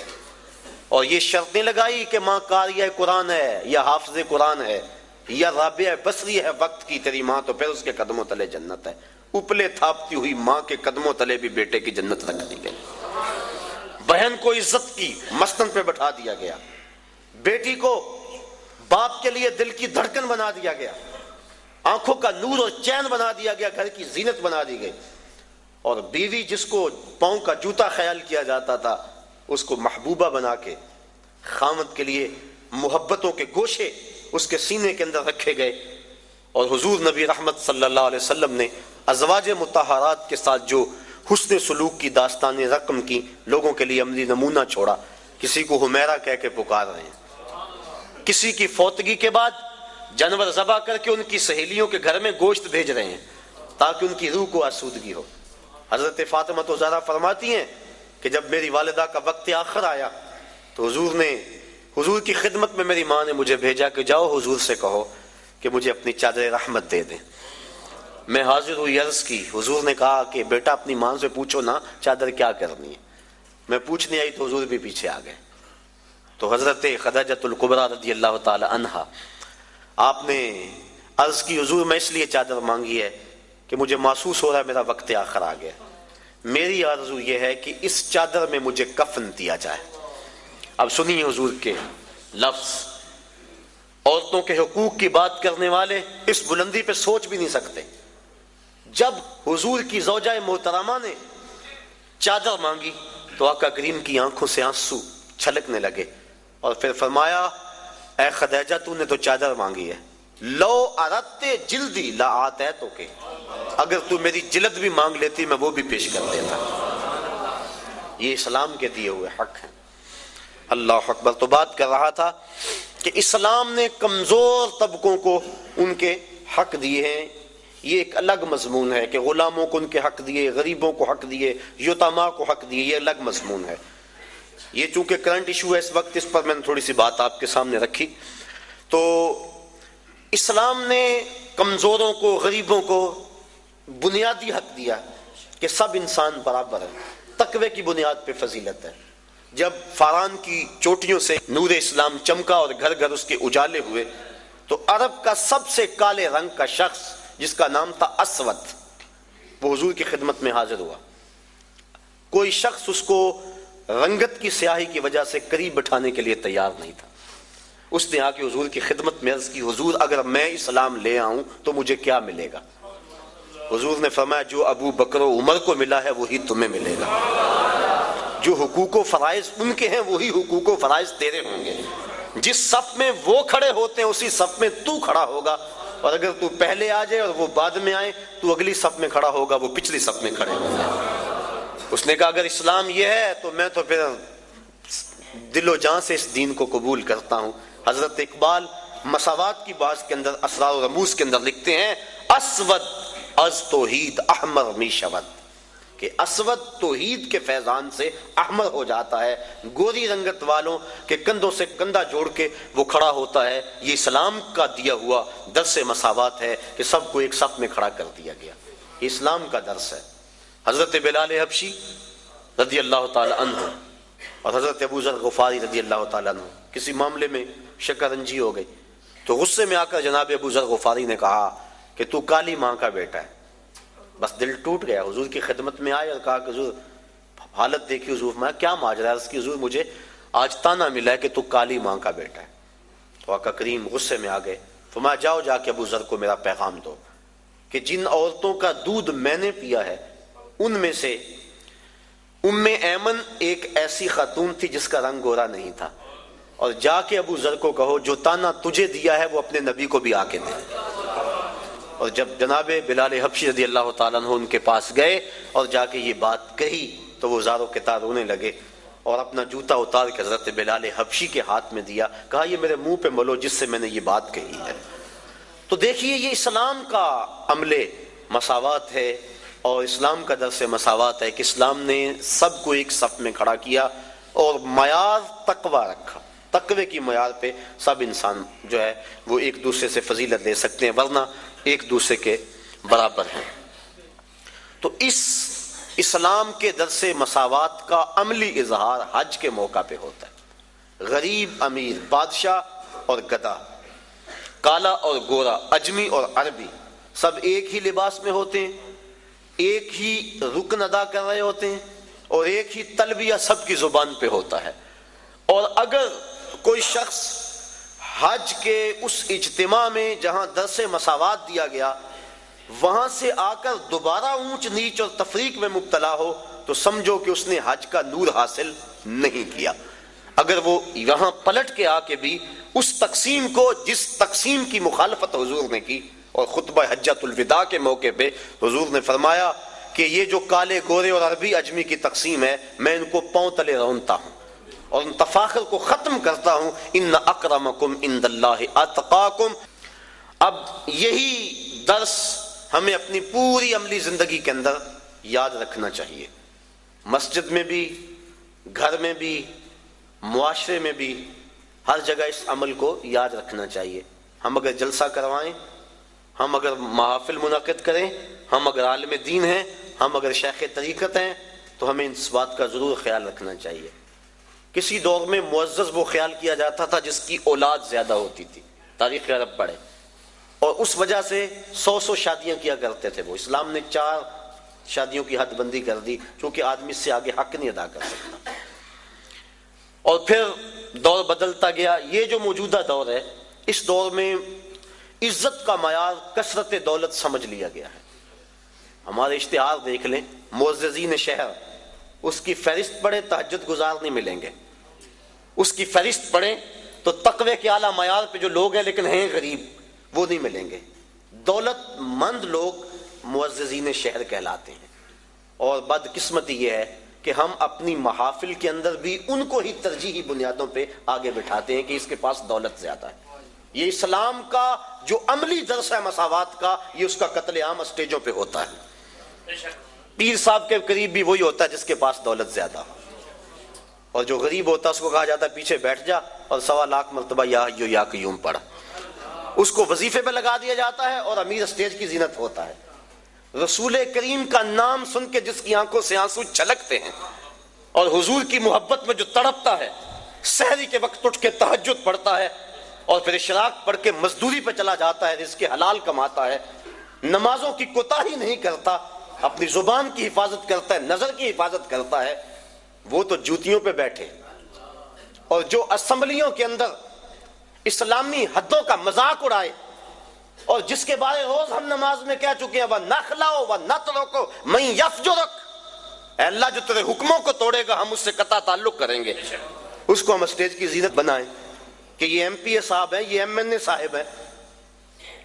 اور یہ شرطیں لگائی کہ ماں کاریہ قرآن ہے یا حافظ قرآن ہے یا رابع بصری ہے وقت کی، تیری ماں تو پھر اس کے قدموں تلے جنت ہے۔ اپلے تھاپتی ہوئی ماں کے قدموں تلے بھی بیٹے کی جنت رکھ دی گئی۔ بہن کو عزت کی مستن پہ بٹھا دیا گیا۔ بیٹی کو باپ کے لیے دل کی دھڑکن بنا دیا گیا۔ آنکھوں کا نور اور چین بنا دیا گیا، گھر کی زینت بنا دی گئی۔ اور بیوی جس کو پاؤں کا جوتا خیال کیا جاتا تھا، اس کو محبوبہ بنا کے خامد کے لیے محبتوں کے گوشے اس کے سینے کے اندر رکھے گئے۔ اور حضور نبی رحمت صلی اللہ علیہ وسلم نے ازواج متحرات کے ساتھ جو حسن سلوک کی داستان رقم کی، لوگوں کے لیے عملی نمونہ چھوڑا۔ کسی کو ہمیرا کہہ کے پکار رہے ہیں۔ کسی کی فوتگی کے بعد جانور ذبح کر کے ان کی سہیلیوں کے گھر میں گوشت بھیج رہے ہیں تاکہ ان کی روح کو آسودگی ہو۔ حضرت فاطمہ تو زیادہ فرماتی ہیں کہ جب میری والدہ کا وقت آخر آیا تو حضور نے حضور کی خدمت میں میری ماں نے مجھے بھیجا کہ جاؤ حضور سے کہو کہ مجھے اپنی چادر رحمت دے دیں۔ میں حاضر ہوئی عرض کی، حضور نے کہا کہ بیٹا اپنی ماں سے پوچھو نا چادر کیا کرنی ہے۔ میں پوچھنے آئی تو حضور بھی پیچھے آ گئے۔ تو حضرت خداجت القبرا رضی اللہ تعالی عنہا آپ نے عرض کی، حضور، میں اس لیے چادر مانگی ہے کہ مجھے محسوس ہو رہا ہے میرا وقت آخر آ گیا۔ میری آرزو یہ ہے کہ اس چادر میں مجھے کفن دیا جائے۔ اب سنیے حضور کے لفظ۔ عورتوں کے حقوق کی بات کرنے والے اس بلندی پہ سوچ بھی نہیں سکتے۔ جب حضور کی زوجہ محترمہ نے چادر مانگی تو آقا کریم کی آنکھوں سے آنسو چھلکنے لگے۔ اور پھر فرمایا، اے خدیجہ، تو نے تو چادر مانگی ہے۔ لو ارتے جلدی لا آتے تو کے۔ اگر تو میری جلد بھی مانگ لیتی، میں وہ بھی پیش کر دیتا۔ یہ اسلام کے دیے ہوئے حق ہیں۔ اللہ اکبر تو بات کر رہا تھا کہ اسلام نے کمزور طبقوں کو ان کے حق دیے ہیں۔ یہ ایک الگ مضمون ہے کہ غلاموں کو ان کے حق دیے، غریبوں کو حق دیے یوتاما کو حق دیے، یہ الگ مضمون ہے۔ یہ چونکہ کرنٹ ایشو ہے، اس وقت اس پر میں نے تھوڑی سی بات آپ کے سامنے رکھی۔ تو اسلام نے کمزوروں کو، غریبوں کو بنیادی حق دیا کہ سب انسان برابر ہیں۔ تقوی کی بنیاد پہ فضیلت ہے۔ جب فاران کی چوٹیوں سے نور اسلام چمکا اور گھر گھر اس کے اجالے ہوئے، تو عرب کا سب سے کالے رنگ کا شخص، جس کا نام تھا اسود، وہ حضور کی خدمت میں حاضر ہوا۔ کوئی شخص اس کو رنگت کی سیاہی کی وجہ سے قریب بٹھانے کے لیے تیار نہیں تھا۔ اس نے آ کے حضور کی خدمت میں عرض کی، حضور، اگر میں اسلام لے آؤں تو مجھے کیا ملے گا؟ حضور نے فرمایا، جو ابو بکر و عمر کو ملا ہے وہی تمہیں ملے گا۔ جو حقوق و فرائض ان کے ہیں، وہی حقوق و فرائض تیرے ہوں گے۔ جس صف میں وہ کھڑے ہوتے ہیں، اسی صف میں تو کھڑا ہوگا۔ اور اگر تو پہلے آ جائے اور وہ بعد میں آئے، تو اگلی صف میں کھڑا ہوگا، وہ پچھلی صف میں کھڑے ہوں گے اس نے کہا، اگر اسلام یہ ہے تو میں تو پھر دل و جان سے اس دین کو قبول کرتا ہوں. حضرت اقبال مساوات کی بات کے اندر اسرار و رموز کے اندر لکھتے ہیں، اسود از توحید احمر می شود. کہ اسود توحید کے فیضان سے احمر ہو جاتا ہے، گوری رنگت والوں کے کندھوں سے کندھا جوڑ کے وہ کھڑا ہوتا ہے۔ یہ اسلام کا دیا ہوا درس مساوات ہے کہ سب کو ایک صف میں کھڑا کر دیا گیا۔ یہ اسلام کا درس ہے۔ حضرت بلال حبشی رضی اللہ تعالی عنہ اور حضرت ابو ذر غفاری رضی اللہ تعالیٰ عنہ کسی معاملے میں شکرنجی ہو گئی۔ تو غصے میں آ کر جناب ابو ذر غفاری نے کہا کہ تو کالی ماں کا بیٹا ہے۔ بس دل ٹوٹ گیا۔ حضور کی خدمت میں آئے اور کہا کہ حضور حالت دیکھی حضور میں کیا ماجرا ہے؟ اس کی حضور مجھے آج تانا ملا ہے کہ تو کالی ماں کا بیٹا ہے۔ تو آقا کریم غصے میں آ گئے۔ تو جاؤ جا کے ابو ذر کو میرا پیغام دو کہ جن عورتوں کا دودھ میں نے پیا ہے ان میں سے ام ایمن ایک ایسی خاتون تھی جس کا رنگ گورا نہیں تھا۔ اور جا کے ابو ذر کو کہو، جو تانا تجھے دیا ہے، وہ اپنے نبی کو بھی آ کے دے۔ اور جب جناب بلال حبشی رضی اللہ تعالیٰ عنہ ان کے پاس گئے اور جا کے یہ بات کہی، تو وہ زاروں کے تار رونے لگے اور اپنا جوتا اتار کے حضرت بلال حبشی کے ہاتھ میں دیا، کہا، یہ میرے منہ پہ ملو، جس سے میں نے یہ بات کہی ہے۔ تو دیکھیے، یہ اسلام کا عمل مساوات ہے۔ اور اسلام کا درس مساوات ہے کہ اسلام نے سب کو ایک صف میں کھڑا کیا اور معیار تقوی رکھا۔ تقوی کی معیار پہ سب انسان جو ہے وہ ایک دوسرے سے فضیلت لے سکتے ہیں، ورنہ ایک دوسرے کے برابر ہیں۔ تو اس اسلام کے درس مساوات کا عملی اظہار حج کے موقع پہ ہوتا ہے۔ غریب امیر بادشاہ اور گدا کالا اور گورا، اجمی اور عربی، سب ایک ہی لباس میں ہوتے ہیں۔ ایک ہی رکن ادا کر رہے ہوتے ہیں اور ایک ہی تلبیہ سب کی زبان پہ ہوتا ہے۔ اور اگر کوئی شخص حج کے اس اجتماع میں جہاں درس مساوات دیا گیا، وہاں سے آ کر دوبارہ اونچ نیچ اور تفریق میں مبتلا ہو، تو سمجھو کہ اس نے حج کا نور حاصل نہیں کیا۔ اگر وہ یہاں پلٹ کے آ کے بھی اس تقسیم کو، جس تقسیم کی مخالفت حضور نے کی اور خطبہ حجت الوداع کے موقع پہ حضور نے فرمایا کہ یہ جو کالے گورے اور عربی اجمی کی تقسیم ہے، میں ان کو پاؤں تلے رونتا ہوں اور ان تفاخر کو ختم کرتا ہوں۔ ان اکرمکم ان اللہ اتقاکم۔ اب یہی درس ہمیں اپنی پوری عملی زندگی کے اندر یاد رکھنا چاہیے۔ مسجد میں بھی، گھر میں بھی، معاشرے میں بھی ہر جگہ اس عمل کو یاد رکھنا چاہیے۔ ہم اگر جلسہ کروائیں ہم اگر محافل منعقد کریں، ہم اگر عالم دین ہیں، ہم اگر شیخ طریقت ہیں، تو ہمیں اس بات کا ضرور خیال رکھنا چاہیے۔ کسی دور میں معزز وہ خیال کیا جاتا تھا جس کی اولاد زیادہ ہوتی تھی۔ تاریخ عرب پڑھے۔ اور اس وجہ سے سو سو شادیاں کیا کرتے تھے وہ۔ اسلام نے چار شادیوں کی حد بندی کر دی کیونکہ آدمی سے آگے حق نہیں ادا کر سکتا۔ اور پھر دور بدلتا گیا۔ یہ جو موجودہ دور ہے، اس دور میں عزت کا معیار کثرت دولت سمجھ لیا گیا ہے۔ ہمارے اشتہار دیکھ لیں، معززین شہر، اس کی فہرست پڑھے تحجد گزار نہیں ملیں گے۔ اس کی فہرست پڑھیں تو تقوی کے اعلیٰ معیار پہ جو لوگ ہیں لیکن ہیں غریب، وہ نہیں ملیں گے۔ دولت مند لوگ معززین شہر کہلاتے ہیں۔ اور بدقسمتی یہ ہے کہ ہم اپنی محافل کے اندر بھی ان کو ہی ترجیحی بنیادوں پہ آگے بٹھاتے ہیں کہ اس کے پاس دولت زیادہ ہے۔ یہ اسلام کا جو عملی درس ہے مساوات کا، یہ اس کا قتل عام اسٹیجوں پہ ہوتا ہے۔ پیر صاحب کے قریب بھی وہی ہوتا ہے جس کے پاس دولت زیادہ ہو۔ اور جو غریب ہوتا ہے اس کو کہا جاتا ہے پیچھے بیٹھ جا اور سوا لاکھ مرتبہ یا یو یا قیوم پڑھ۔ اس کو وظیفے پہ لگا دیا جاتا ہے اور امیر اسٹیج کی زینت ہوتا ہے۔ رسول کریم کا نام سن کے جس کی آنکھوں سے آنسو چھلکتے ہیں اور حضور کی محبت میں جو تڑپتا ہے، سحری کے وقت اٹھ کے تحجد پڑتا ہے اور پھر اشراق پڑھ کے مزدوری پہ چلا جاتا ہے جس کے حلال کماتا ہے۔ نمازوں کی کوتا ہی نہیں کرتا، اپنی زبان کی حفاظت کرتا ہے، نظر کی حفاظت کرتا ہے۔ وہ تو جوتیوں پہ بیٹھے۔ اور جو اسمبلیوں کے اندر اسلامی حدوں کا مذاق اڑائے، اور جس کے بارے روز ہم نماز میں کہہ چکے ہیں، وہ نہ کھلاؤ، وہ نہ تو میں یف جو رکھ اے اللہ جو تیرے حکموں کو توڑے گا، ہم اس سے قطع تعلق کریں گے۔ اس کو ہم اسٹیج کی زینت بنائیں۔ کہ یہ ایم پی اے صاحب ہیں، یہ ایم این اے صاحب ہیں۔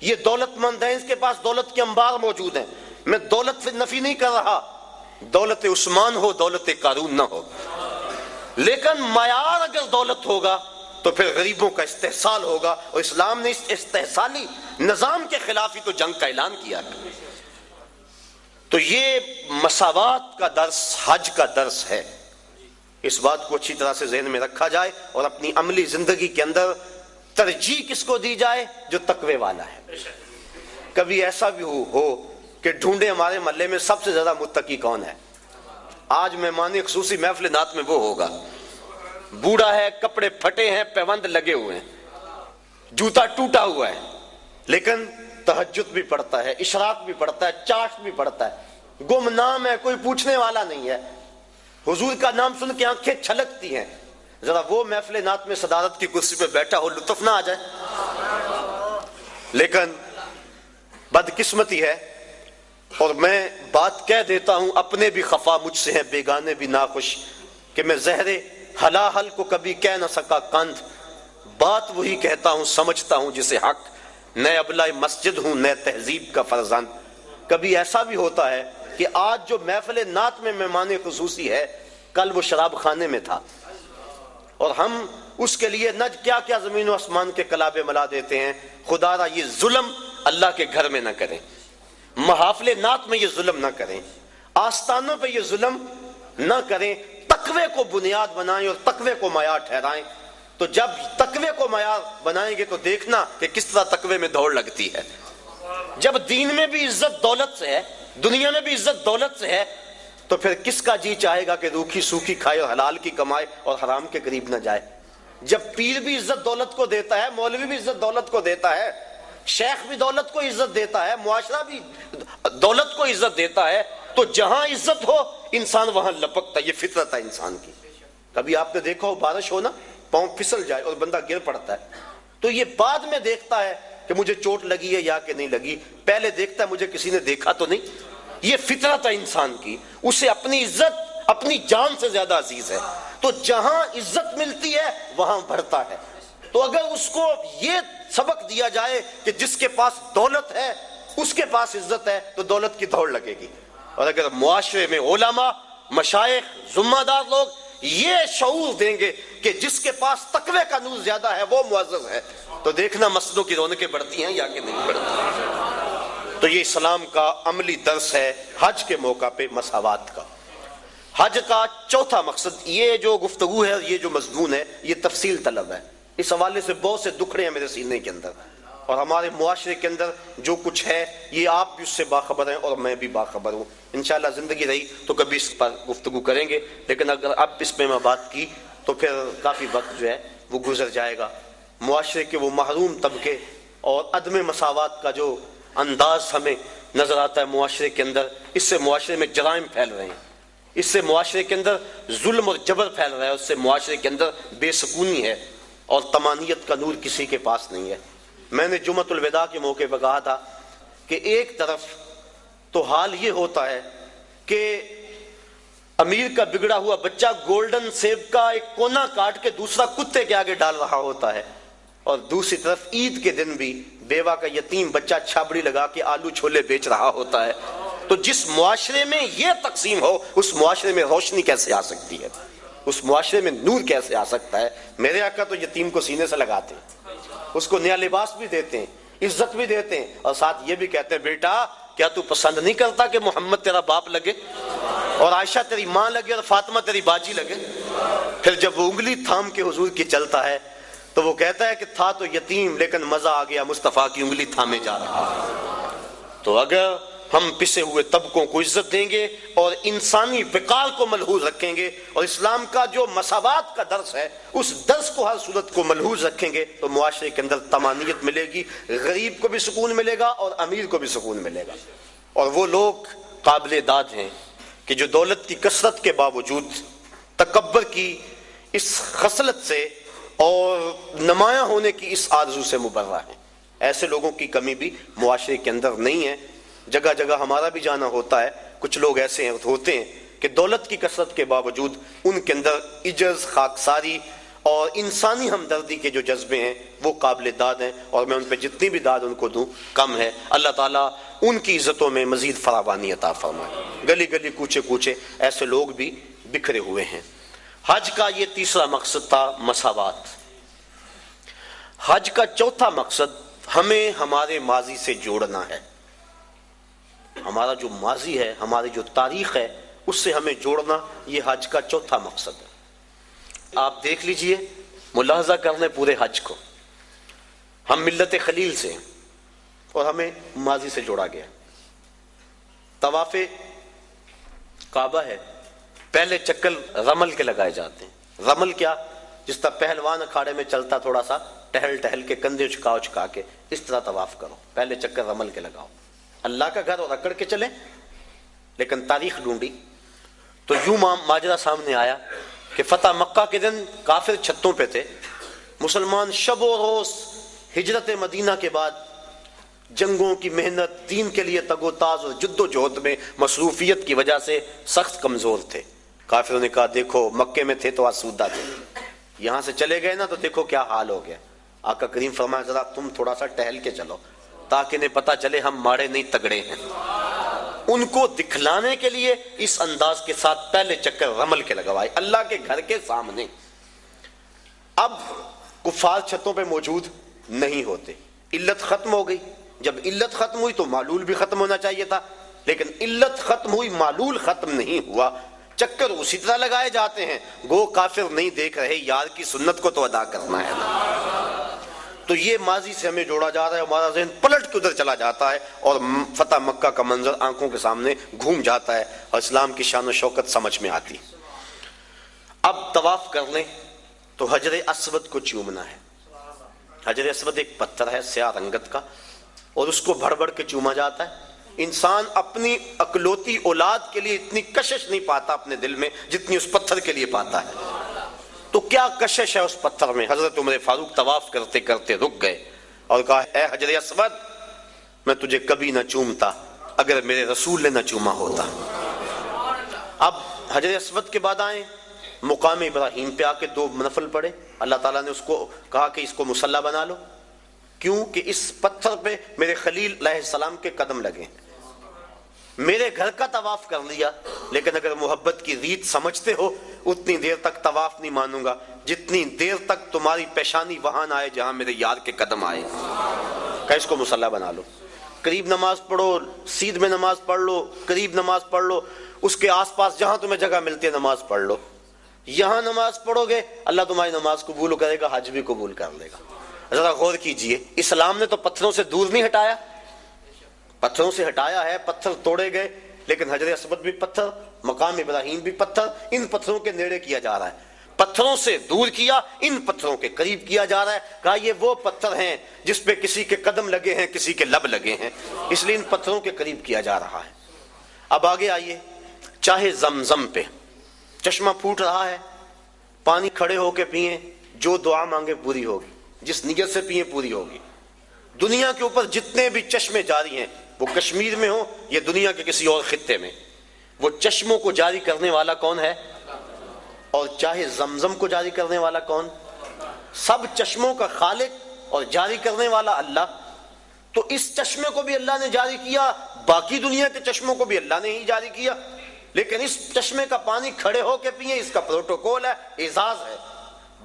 یہ دولت مند ہیں، اس کے پاس دولت کے انبار موجود ہیں۔ میں دولت سے نفی نہیں کر رہا۔ دولت عثمان ہو، دولت قارون نہ ہو۔ لیکن معیار اگر دولت ہوگا تو پھر غریبوں کا استحصال ہوگا اور اسلام نے اس استحصالی نظام کے خلاف ہی تو جنگ کا اعلان کیا۔ تو یہ مساوات کا درس، حج کا درس ہے۔ اس بات کو اچھی طرح سے ذہن میں رکھا جائے اور اپنی عملی زندگی کے اندر ترجیح کس کو دی جائے جو تقوی والا ہے۔ کبھی ایسا بھی ہو کہ ڈھونڈے ہمارے محلے میں سب سے زیادہ متقی کون ہے۔ آج مہمانی خصوصی محفل نات میں وہ ہوگا۔ بوڑھا ہے، کپڑے پھٹے ہیں، پیوند لگے ہوئے ہیں۔ جوتا ٹوٹا ہوا ہے، لیکن تحجد بھی پڑتا ہے، اشراق بھی پڑتا ہے چاش بھی پڑتا ہے۔ گم نام ہے، کوئی پوچھنے والا نہیں ہے۔ حضور کا نام سن کے آنکھیں چھلکتی ہیں۔ ذرا وہ محفل نات میں صدارت کی کرسی پہ بیٹھا ہو لطف نہ آ جائے۔ لیکن بدقسمتی ہے اور میں بات کہہ دیتا ہوں، اپنے بھی خفا مجھ سے ہیں، بیگانے بھی ناخوش کہ میں زہرے حلا حل کو کبھی کہہ نہ سکا۔ کند بات وہی کہتا ہوں، سمجھتا ہوں جسے حق۔ نئے ابلا مسجد ہوں، نئے تہذیب کا فرزند۔ کبھی ایسا بھی ہوتا ہے کہ آج جو محفل نعت میں مہمان خصوصی ہے، کل وہ شراب خانے میں تھا۔ اور ہم اس کے لیے نج کیا کیا زمین و آسمان کے کلابے ملا دیتے ہیں۔ خدا را، یہ ظلم اللہ کے گھر میں نہ کریں۔ محافل نعت میں یہ ظلم نہ کریں۔ آستانوں پہ یہ ظلم نہ کریں۔ تقوی کو بنیاد بنائیں اور تقوی کو معیار ٹھہرائیں۔ تو جب تقوی کو معیار بنائیں گے تو دیکھنا کہ کس طرح تقوی میں دوڑ لگتی ہے۔ جب دین میں بھی عزت دولت سے ہے دنیا میں بھی عزت دولت سے ہے، تو پھر کس کا جی چاہے گا کہ روکھی سوکھی کھائے اور حلال کی کمائے اور حرام کے قریب نہ جائے؟ جب پیر بھی عزت دولت کو دیتا ہے، مولوی بھی عزت دولت کو دیتا ہے، شیخ بھی دولت کو عزت دیتا ہے، معاشرہ بھی دولت کو عزت دیتا ہے، تو جہاں عزت ہو، انسان وہاں لپکتا یہ فطرت ہے انسان کی۔ کبھی آپ نے دیکھا ہو بارش ہو نا پاؤں پھسل جائے اور بندہ گر پڑتا ہے۔ تو یہ بعد میں دیکھتا ہے کہ مجھے چوٹ لگی ہے یا کہ نہیں لگی۔ پہلے دیکھتا ہے، مجھے کسی نے دیکھا تو نہیں۔ یہ فطرت ہے انسان کی۔ اسے اپنی عزت، اپنی جان سے زیادہ عزیز ہے۔ تو جہاں عزت ملتی ہے، وہاں بڑھتا ہے۔ تو اگر اس کو یہ سبق دیا جائے کہ جس کے پاس دولت ہے، اس کے پاس عزت ہے، تو دولت کی دوڑ لگے گی۔ اور اگر معاشرے میں علماء مشائق ذمہ دار لوگ یہ شعور دیں گے کہ جس کے پاس تقوی کا نور زیادہ ہے، وہ معزز ہے۔ تو دیکھنا مسجدوں کی رونقیں بڑھتی ہیں یا کہ نہیں بڑھتی تو یہ اسلام کا عملی درس ہے حج کے موقع پہ مساوات کا۔ حج کا چوتھا مقصد یہ جو گفتگو ہے یہ جو مضمون ہے، یہ تفصیل طلب ہے۔ اس حوالے سے بہت سے دکھڑے ہیں میرے سینے کے اندر۔ اور ہمارے معاشرے کے اندر جو کچھ ہے، یہ آپ بھی اس سے باخبر ہیں اور میں بھی باخبر ہوں۔ انشاءاللہ زندگی رہی تو کبھی اس پر گفتگو کریں گے، لیکن اگر اب اس پہ میں بات کی تو پھر کافی وقت جو ہے وہ گزر جائے گا۔ معاشرے کے وہ محروم طبقے اور عدم مساوات کا جو انداز ہمیں نظر آتا ہے معاشرے کے اندر، اس سے معاشرے میں جرائم پھیل رہے ہیں۔ اس سے معاشرے کے اندر ظلم اور جبر پھیل رہا ہے، اس سے معاشرے کے اندر بے سکونی ہے اور تمانیت کا نور کسی کے پاس نہیں ہے۔ میں نے جمعت الوداع کے موقع پہ کہا تھا کہ ایک طرف تو حال یہ ہوتا ہے کہ امیر کا بگڑا ہوا بچہ گولڈن سیب کا ایک کونا کاٹ کے دوسرا کتے کے آگے ڈال رہا ہوتا ہے۔ اور دوسری طرف عید کے دن بھی بیوہ کا یتیم بچہ چھابڑی لگا کے آلو چھولے بیچ رہا ہوتا ہے۔ تو جس معاشرے میں یہ تقسیم ہو، اس معاشرے میں روشنی کیسے آ سکتی ہے؟ اس معاشرے میں نور کیسے آ سکتا ہے؟ میرے آقا تو یتیم کو سینے سے لگاتے ہیں۔ اس کو نیا لباس بھی دیتے ہیں، عزت بھی دیتے ہیں۔ اور ساتھ یہ بھی کہتے ہیں، بیٹا، کیا تو پسند نہیں کرتا کہ محمد تیرا باپ لگے؟ اور عائشہ تیری ماں لگے اور فاطمہ تیری باجی لگے؟ پھر جب وہ انگلی تھام کے حضور کی چلتا ہے تو وہ کہتا ہے کہ تھا تو یتیم، لیکن مزہ آ گیا، مصطفیٰ کی انگلی تھامے جا رہا۔ تو اگر ہم پسے ہوئے طبقوں کو عزت دیں گے اور انسانی وقار کو ملحوظ رکھیں گے اور اسلام کا جو مساوات کا درس ہے، اس درس کو ہر صورت کو ملحوظ رکھیں گے، تو معاشرے کے اندر تمانیت ملے گی، غریب کو بھی سکون ملے گا اور امیر کو بھی سکون ملے گا۔ اور وہ لوگ قابل داد ہیں کہ جو دولت کی کثرت کے باوجود تکبر کی اس خصلت سے اور نمایاں ہونے کی اس آرزو سے مبرہ ہیں۔ ایسے لوگوں کی کمی بھی معاشرے کے اندر نہیں ہے۔ جگہ جگہ ہمارا بھی جانا ہوتا ہے۔ کچھ لوگ ایسے ہیں، ہوتے ہیں کہ دولت کی کثرت کے باوجود ان کے اندر عجز، خاکساری اور انسانی ہمدردی کے جو جذبے ہیں، وہ قابل داد ہیں۔ اور میں ان پہ جتنی بھی داد ان کو دوں، کم ہے۔ اللہ تعالیٰ ان کی عزتوں میں مزید فراوانی عطا فرمائے۔ گلی گلی کوچے کوچے ایسے لوگ بھی بکھرے ہوئے ہیں۔ حج کا یہ تیسرا مقصد تھا مساوات۔ حج کا چوتھا مقصد ہمیں ہمارے ماضی سے جوڑنا ہے۔ ہمارا جو ماضی ہے، ہماری جو تاریخ ہے، اس سے ہمیں جوڑنا یہ حج کا چوتھا مقصد ہے۔ آپ دیکھ لیجیے ملاحظہ کر لیں پورے حج کو۔ ہم ملت خلیل سے ہیں اور ہمیں ماضی سے جوڑا گیا۔ طواف کعبہ ہے۔ پہلے چکل رمل کے لگائے جاتے ہیں۔ رمل کیا؟ جس طرح پہلوان اکھاڑے میں چلتا تھوڑا سا ٹہل ٹہل کے کندھے چکاؤ چکا کے اس طرح طواف کرو۔ پہلے چکر رمل کے لگاؤ۔ اللہ کا گھر اور اکڑ کے چلے لیکن تاریخ ڈھونڈی۔ تو یوں ماجرا سامنے آیا کہ فتح مکہ کے دن کافر چھتوں پہ تھے۔ مسلمان شب و روز ہجرت مدینہ کے بعد جنگوں کی محنت، دین کے لیے تگ و تاز اور جد و جہد میں مصروفیت کی وجہ سے سخت کمزور تھے۔ کافروں نے کہا، دیکھو، مکے میں تھے تو آسودہ تھے۔ یہاں سے چلے گئے نا تو دیکھو کیا حال ہو گیا۔ آقا کریم فرمایا ذرا تم تھوڑا سا ٹہل کے چلو، تاکہ انہیں پتا چلے ہم ماڑے نہیں تگڑے ہیں۔ ان کو دکھلانے کے لیے اس انداز کے ساتھ پہلے چکر رمل کے لگوائے، اللہ کے گھر کے سامنے۔ اب کفار چھتوں پہ موجود نہیں ہوتے۔ علت ختم ہو گئی۔ جب علت ختم ہوئی تو معلول بھی ختم ہونا چاہیے تھا، لیکن علت ختم ہوئی، معلول ختم نہیں ہوا۔ چکر اسی طرح لگائے جاتے ہیں۔ گو کافر نہیں دیکھ رہے یار کی سنت کو تو ادا کرنا ہے۔ تو یہ ماضی سے ہمیں جوڑا جا رہا ہے، ہمارا ذہن پلٹ کے ادھر چلا جاتا ہے اور فتح مکہ کا منظر آنکھوں کے سامنے گھوم جاتا ہے اور اسلام کی شان و شوکت سمجھ میں آتی۔ اب طواف کر لیں تو حجر اسود کو چومنا ہے۔ حجر اسود ایک پتھر ہے، سیاہ رنگت کا، اور اس کو بھڑ بڑھ کے چوما جاتا ہے۔ انسان اپنی اکلوتی اولاد کے لیے اتنی کشش نہیں پاتا اپنے دل میں جتنی اس پتھر کے لیے پاتا ہے۔ تو کیا کشش ہے اس پتھر میں؟ حضرت عمر فاروق طواف کرتے کرتے رک گئے اور کہا، اے حجر اسود، میں تجھے کبھی نہ چومتا اگر میرے رسول نے نہ چوما ہوتا۔ اب حجر اسود کے بعد آئیں، مقام ابراہیم پہ آ کے دو نفل پڑے۔ اللہ تعالیٰ نے اس کو کہا کہ اس کو مسلح بنا لو۔ کیوں؟ کہ اس پتھر پہ میرے خلیل علیہ السلام کے قدم لگے۔ میرے گھر کا طواف کر لیا، لیکن اگر محبت کی ریت سمجھتے ہو، اتنی دیر تک طواف نہیں مانوں گا۔ جتنی دیر تک تمہاری پیشانی وہاں آئے جہاں میرے یار کے قدم آئے۔ کہ اس کو مسلح بنا لو۔ قریب نماز پڑھو، سیدھ میں نماز پڑھ لو، قریب نماز پڑھ لو، اس کے آس پاس جہاں تمہیں جگہ ملتی ہے نماز پڑھ لو۔ یہاں نماز پڑھو گے، اللہ تمہاری نماز قبول کرے گا، حج بھی قبول کر لے گا۔ ذرا غور کیجیے، اسلام نے تو پتھروں سے دور نہیں ہٹایا پتھروں سے ہٹایا ہے، پتھر توڑے گئے، لیکن حجر اسود بھی پتھر، مقام ابراہیم بھی پتھر، ان پتھروں کے نیڑے کیا جا رہا ہے۔ پتھروں سے دور کیا، ان پتھروں کے قریب کیا جا رہا ہے۔ کہا، یہ وہ پتھر ہیں جس پہ کسی کے قدم لگے ہیں، کسی کے لب لگے ہیں۔ اس لیے ان پتھروں کے قریب کیا جا رہا ہے۔ اب آگے آئیے۔ چاہے زمزم پہ چشمہ پھوٹ رہا ہے، پانی کھڑے ہو کے پیئیں، جو دعا مانگے پوری ہوگی۔ جس نیت سے پیئیں، پوری ہوگی۔ دنیا کے اوپر جتنے بھی چشمے جاری ہیں وہ کشمیر میں ہوں یا دنیا کے کسی اور خطے میں۔ وہ چشموں کو جاری کرنے والا کون ہے؟ اور چاہے زمزم کو جاری کرنے والا کون؟ سب چشموں کا خالق اور جاری کرنے والا اللہ۔ تو اس چشمے کو بھی اللہ نے جاری کیا، باقی دنیا کے چشموں کو بھی اللہ نے ہی جاری کیا۔ لیکن اس چشمے کا پانی کھڑے ہو کے پیئے اس کا پروٹوکول ہے، اعزاز ہے۔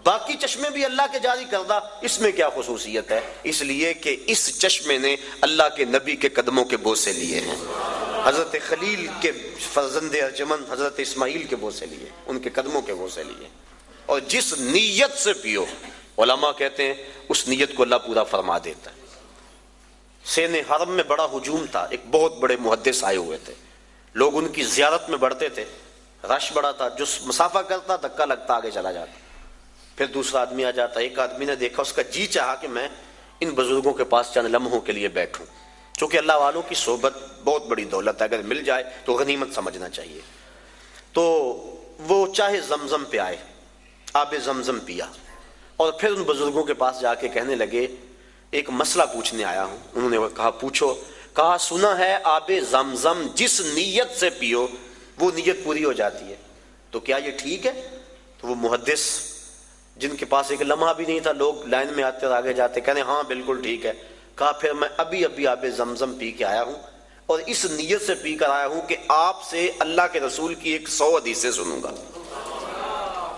باقی چشمے بھی اللہ کے جاری کردہ، اس میں کیا خصوصیت ہے؟ اس لیے کہ اس چشمے نے اللہ کے نبی کے قدموں کے بوسے لیے ہیں۔ حضرت خلیل کے فرزند ارجمن، حضرت اسماعیل کے بوسے لیے، ان کے قدموں کے بوسے لیے۔ اور جس نیت سے پیو علماء کہتے ہیں، اس نیت کو اللہ پورا فرما دیتا ہے۔ سین حرم میں بڑا ہجوم تھا، ایک بہت بڑے محدث آئے ہوئے تھے۔ لوگ ان کی زیارت میں بڑھتے تھے، رش بڑا تھا، جو مسافہ کرتا، دھکا لگتا، آگے چلا جاتا۔ پھر دوسرا آدمی آ جاتا ایک آدمی نے دیکھا، اس کا جی چاہا کہ میں ان بزرگوں کے پاس چند لمحوں کے لیے بیٹھوں۔ چونکہ اللہ والوں کی صحبت بہت بڑی دولت ہے، اگر مل جائے تو غنیمت سمجھنا چاہیے۔ تو وہ چاہے زمزم پہ آئے، آب زمزم پیا۔ اور پھر ان بزرگوں کے پاس جا کے کہنے لگے، ایک مسئلہ پوچھنے آیا ہوں۔ انہوں نے کہا، پوچھو، کہا، سنا ہے آب زمزم جس نیت سے پیو، وہ نیت پوری ہو جاتی ہے۔ تو کیا یہ ٹھیک ہے؟ تو وہ محدث جن کے پاس ایک لمحہ بھی نہیں تھا، لوگ لائن میں آتے اور آگے جاتے، کہنے ہاں بالکل ٹھیک ہے۔ کہا، پھر میں ابھی ابھی آب زمزم پی کے آیا ہوں اور اس نیت سے پی کر آیا ہوں کہ آپ سے اللہ کے رسول کی ایک سو حدیثیں سنوں گا۔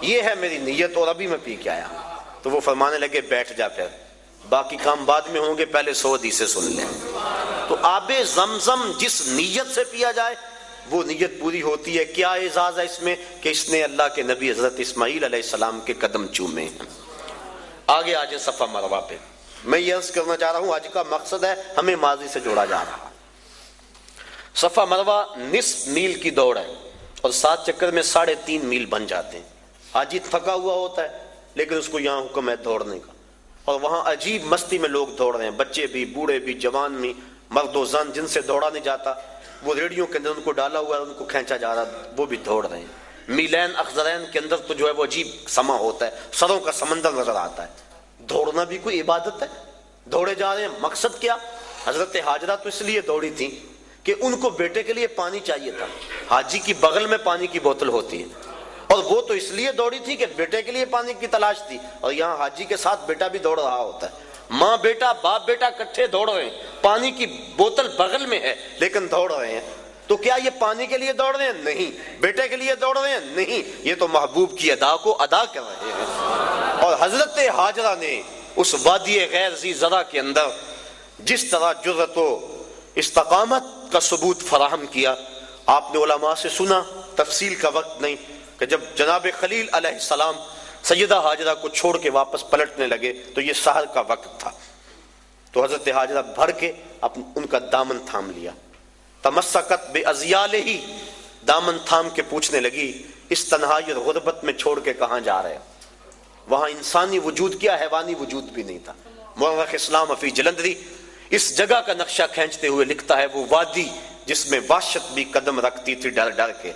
یہ ہے میری نیت اور ابھی میں پی کے آیا۔ ہوں تو وہ فرمانے لگے، بیٹھ جا پھر۔ باقی کام بعد میں ہوں گے، پہلے سو حدیثیں سن لیں۔ تو آب زمزم جس نیت سے پیا جائے وہ نیت پوری ہوتی ہے۔ کیا اعزاز ہے اس میں کہ اس نے اللہ کے نبی حضرت اسماعیل علیہ السلام کے قدم چومے ہیں۔ آگے آج صفا مروا پہ۔ میں یہ عرض کرنا چاہ رہا ہوں، آج کا مقصد ہے ہمیں ماضی سے جوڑا جا رہا۔ صفا مروا نصف میل کی دوڑ ہے اور سات چکر میں ساڑھے تین میل بن جاتے ہیں۔ آج ہی تھکا ہوا ہوتا ہے، لیکن اس کو یہاں حکم ہے دوڑنے کا۔ اور وہاں عجیب مستی میں لوگ دوڑ رہے ہیں۔ بچے بھی، بوڑھے بھی، جوان بھی، مرد و زن جن سے دوڑا نہیں جاتا وہ ریڈیو کے اندر ان کو ڈالا ہوا ہے، ان کو کھینچا جا رہا وہ بھی دوڑ رہے ہیں۔ میلین اخذرین کے اندر تو جو ہے وہ عجیب سما ہوتا ہے، سروں کا سمندر نظر آتا ہے۔ دوڑنا بھی کوئی عبادت ہے؟ دوڑے جا رہے ہیں، مقصد کیا؟ حضرت حاجرہ تو اس لیے دوڑی تھی کہ ان کو بیٹے کے لیے پانی چاہیے تھا۔ حاجی کی بغل میں پانی کی بوتل ہوتی ہے۔ اور وہ تو اس لیے دوڑی تھی کہ بیٹے کے لیے پانی کی تلاش تھی۔ اور یہاں حاجی کے ساتھ بیٹا بھی دوڑ رہا ہوتا ہے۔ ماں بیٹا، باپ بیٹا کٹھے دوڑ رہے ہیں۔ پانی کی بوتل بغل میں ہے، لیکن دوڑ رہے ہیں۔ تو کیا یہ پانی کے لیے دوڑ رہے ہیں؟ نہیں۔ بیٹے کے لیے دوڑ رہے ہیں؟ نہیں۔ یہ تو محبوب کی ادا کو ادا کر رہے ہیں۔ اور حضرت حاجرہ نے اس وادی غیر زی ذرا کے اندر جس طرح جرت و استقامت کا ثبوت فراہم کیا، آپ نے علماء سے سنا، تفصیل کا وقت نہیں کہ جب جناب خلیل علیہ السلام سیدہ حاجرہ کو چھوڑ کے واپس پلٹنے لگے تو یہ سہر کا وقت تھا۔ تو حضرت حاجرہ بھر کے ان کا دامن تھام لیا۔ تمسکت بے ازیال ہی دامن تھام کے پوچھنے لگی، اس تنہائی اور غربت میں چھوڑ کے کہاں جا رہے وہاں انسانی وجود کیا، حیوانی وجود بھی نہیں تھا۔ مورخ اسلام افی جلندری اس جگہ کا نقشہ کھینچتے ہوئے لکھتا ہے، وہ وادی جس میں واشت بھی قدم رکھتی تھی، ڈر ڈر کے۔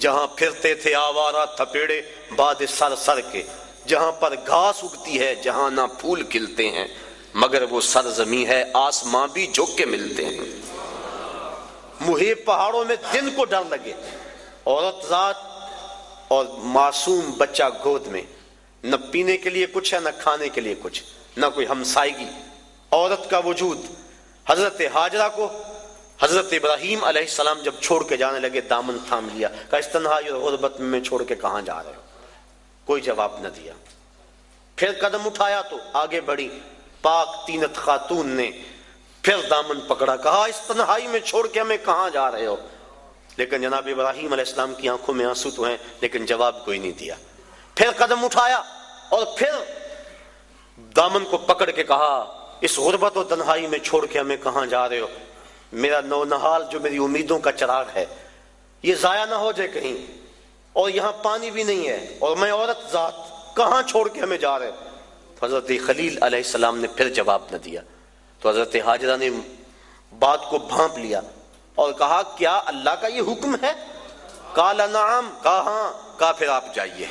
جہاں پھرتے تھے آوارہ تھپیڑے، باد سر سر کے۔ جہاں پر گھاس اگتی ہے، جہاں نہ پھول کھلتے ہیں۔ مگر وہ سر زمین ہے، آسماں بھی جھک کے ملتے ہیں۔ مہی پہاڑوں میں دن کو ڈر لگے۔ عورت ذات اور معصوم بچہ گود میں۔ نہ پینے کے لیے کچھ ہے، نہ کھانے کے لیے کچھ۔ نہ کوئی ہمسائیگی عورت کا وجود۔ حضرت حاجرہ کو حضرت ابراہیم علیہ السلام جب چھوڑ کے جانے لگے، دامن تھام لیا، کہا، اس تنہائی اور غربت میں چھوڑ کے کہاں جا رہے ہو؟ کوئی جواب نہ دیا۔ پھر قدم اٹھایا تو آگے بڑھی پاک تینت خاتون نے پھر دامن پکڑا، کہا، اس تنہائی میں چھوڑ کے ہمیں کہاں جا رہے ہو؟ لیکن جناب ابراہیم علیہ السلام کی آنکھوں میں آنسو تو ہیں، لیکن جواب کوئی نہیں دیا۔ پھر قدم اٹھایا اور پھر دامن کو پکڑ کے کہا، اس غربت و تنہائی میں چھوڑ کے ہمیں کہاں جا رہے ہو؟ میرا نو نحال جو میری امیدوں کا چراغ ہے، یہ ضائع نہ ہو جائے کہیں۔ اور یہاں پانی بھی نہیں ہے۔ اور میں عورت ذات، کہاں چھوڑ کے ہمیں جا رہے؟ حضرت خلیل علیہ السلام نے پھر جواب نہ دیا۔ تو حضرت حاجرہ نے بات کو بھانپ لیا اور کہا، کیا اللہ کا یہ حکم ہے؟ کالا نام کہا ہاں. کہا، پھر آپ جائیے۔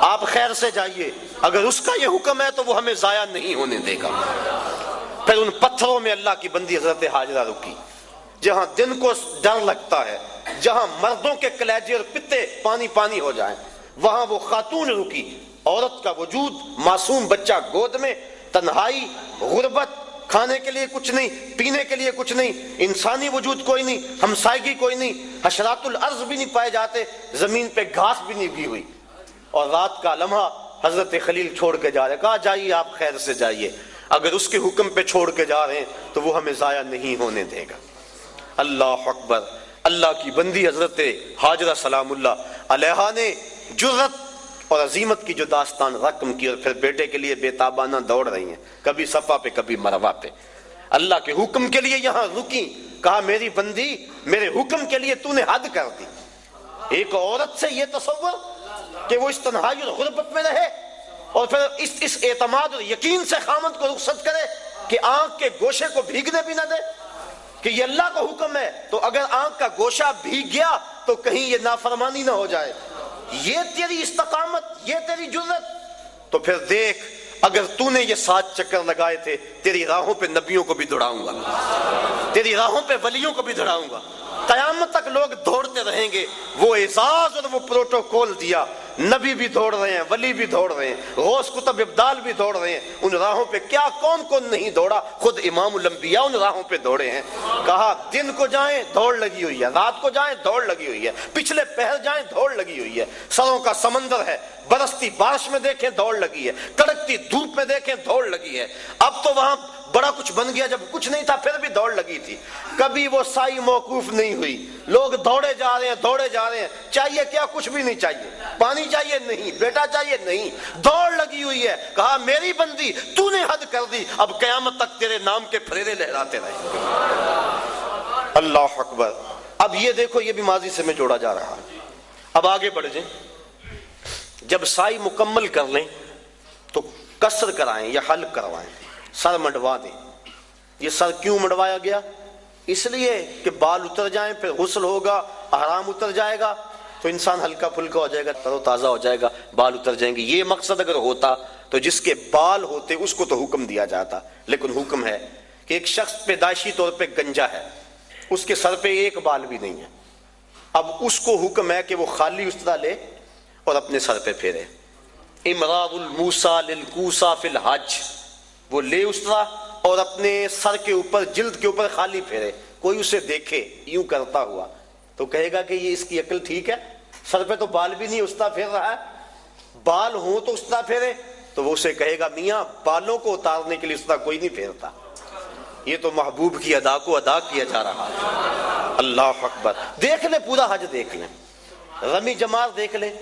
آپ خیر سے جائیے۔ اگر اس کا یہ حکم ہے تو وہ ہمیں ضائع نہیں ہونے دے گا۔ پھر ان پتھروں میں اللہ کی بندی حضرت حاجرہ رکی۔ جہاں دن کو ڈر لگتا ہے، جہاں مردوں کے کلیجے اور پتے پانی پانی ہو جائیں، وہاں وہ خاتون رکی۔ عورت کا وجود معصوم بچہ گود میں، تنہائی، غربت، کھانے کے لیے کچھ نہیں، پینے کے لیے کچھ نہیں، انسانی وجود کوئی نہیں ہمسائیگی کوئی نہیں، حشرات الارض بھی نہیں پائے جاتے، زمین پہ گھاس بھی نہیں بھی ہوئی۔ اور رات کا لمحہ حضرت خلیل چھوڑ کے جا رہے، کہا، جائیے آپ خیر سے جائیے۔ اگر اس کے حکم پہ چھوڑ کے جا رہے ہیں، تو وہ ہمیں ضائع نہیں ہونے دے گا۔ اللہ اکبر۔ اللہ کی بندی حضرت حاجرہ سلام اللہ علیہ نے جرت اور عظیمت کی جو داستان رقم کی اور پھر بیٹے کے لیے بے تابانہ دوڑ رہی ہیں، کبھی صفا پہ، کبھی مروا پہ۔ اللہ کے حکم کے لیے یہاں رکی، کہا، میری بندی، میرے حکم کے لیے تو نے حد کر دی۔ ایک عورت سے یہ تصور کہ وہ اس تنہائی اور غربت میں رہے۔ اور پھر اس اس اعتماد اور یقین سے خامد کو رخصت کرے کہ آنکھ کے گوشے کو بھیگنے بھی نہ دے، کہ یہ اللہ کا حکم ہے، تو اگر آنکھ کا گوشہ بھیگ گیا تو کہیں یہ نافرمانی نہ ہو جائے۔ یہ تیری استقامت، یہ تیری جرت تو پھر دیکھ، اگر تو نے یہ سات چکر لگائے تھے، تیری راہوں پہ نبیوں کو بھی دوڑاؤں گا۔ تیری راہوں پہ ولیوں کو بھی دوڑاؤں گا۔ قیامت تک لوگ دوڑتے رہیں گے، وہ اعزاز اور وہ پروٹوکول دیا۔ نبی بھی دوڑ رہے ہیں، ولی بھی دوڑ رہے ہیں، غوث کتب ابدال بھی دوڑ رہے ہیں۔ ان راہوں پہ کیا کون کون نہیں دوڑا، خود امام الانبیاء ان راہوں پہ دوڑے ہیں۔ کہا، دن کو جائیں دوڑ لگی ہوئی ہے، رات کو جائیں دوڑ لگی ہوئی ہے، پچھلے پہر جائیں دوڑ لگی ہوئی ہے۔ سروں کا سمندر ہے، برستی بارش میں دیکھیں دوڑ لگی ہے کڑکتی دھوپ میں دیکھیں دوڑ لگی ہے۔ اب تو وہاں بڑا کچھ بن گیا، جب کچھ نہیں تھا، پھر بھی دوڑ لگی تھی۔ کبھی وہ سائی موقوف نہیں ہوئی۔ لوگ دوڑے جا رہے ہیں، دوڑے جا رہے ہیں۔ چاہیے کیا کچھ بھی نہیں چاہیے۔ پانی چاہیے نہیں، بیٹا چاہیے نہیں۔ دوڑ لگی ہوئی ہے۔ کہا، میری بندی، تو نے حد کر دی۔ اب قیامت تک تیرے نام کے پھریرے لہراتے رہے اللہ اکبر۔ اب یہ دیکھو، یہ بھی ماضی سے میں جوڑا جا رہا اب آگے بڑھ جائیں جب سائی مکمل کر لیں، تو کسر کرائیں یا حل کروائیں۔ سر منڈوا دیں۔ یہ سر کیوں منڈوایا گیا؟ اس لیے کہ بال اتر جائیں، پھر غسل ہوگا، آرام اتر جائے گا، تو انسان ہلکا پھلکا ہو جائے گا، تر و تازہ ہو جائے گا، بال اتر جائیں گے۔ یہ مقصد اگر ہوتا تو جس کے بال ہوتے اس کو تو حکم دیا جاتا۔ لیکن حکم ہے کہ ایک شخص پیدائشی طور پہ گنجا ہے، اس کے سر پہ ایک بال بھی نہیں ہے۔ اب اس کو حکم ہے کہ وہ خالی استرا لے اور اپنے سر پہ پھیرے۔ امراض الموسا للکوسا فی الحج۔ وہ لے استرا اور اپنے سر کے اوپر، جلد کے اوپر خالی پھیرے۔ کوئی اسے دیکھے، یوں کرتا ہوا۔ تو کہے گا کہ یہ اس کی عقل ٹھیک ہے؟ سر پہ تو بال بھی نہیں استرا پھیر رہا ہے۔ بال ہوں تو استرا پھیرے۔ تو وہ اسے کہے گا، میاں، بالوں کو اتارنے کے لیے استرا کوئی نہیں پھیرتا۔ یہ تو محبوب کی ادا کو ادا کیا جا رہا ہے۔ اللہ اکبر۔ دیکھ لے، پورا حج دیکھ لیں رمی جماعت دیکھ لیں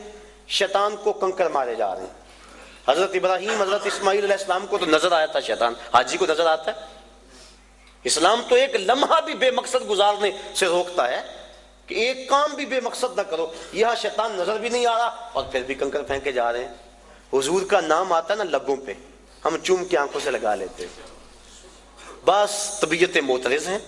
شیطان کو کنکر مارے جا رہے ہیں۔ حضرت ابراہیم، حضرت اسماعیل علیہ السلام کو تو نظر آیا تھا شیطان۔ حاجی کو نظر آتا ہے۔ اسلام تو ایک لمحہ بھی بے مقصد گزارنے سے روکتا ہے کہ ایک کام بھی بے مقصد نہ کرو۔ یہاں شیطان نظر بھی نہیں آ رہا اور پھر بھی کنکر پھینکے جا رہے ہیں۔ حضور کا نام آتا ہے نا لبوں پہ۔ ہم چوم کے آنکھوں سے لگا لیتے ہیں۔ بس طبیعت موترز ہیں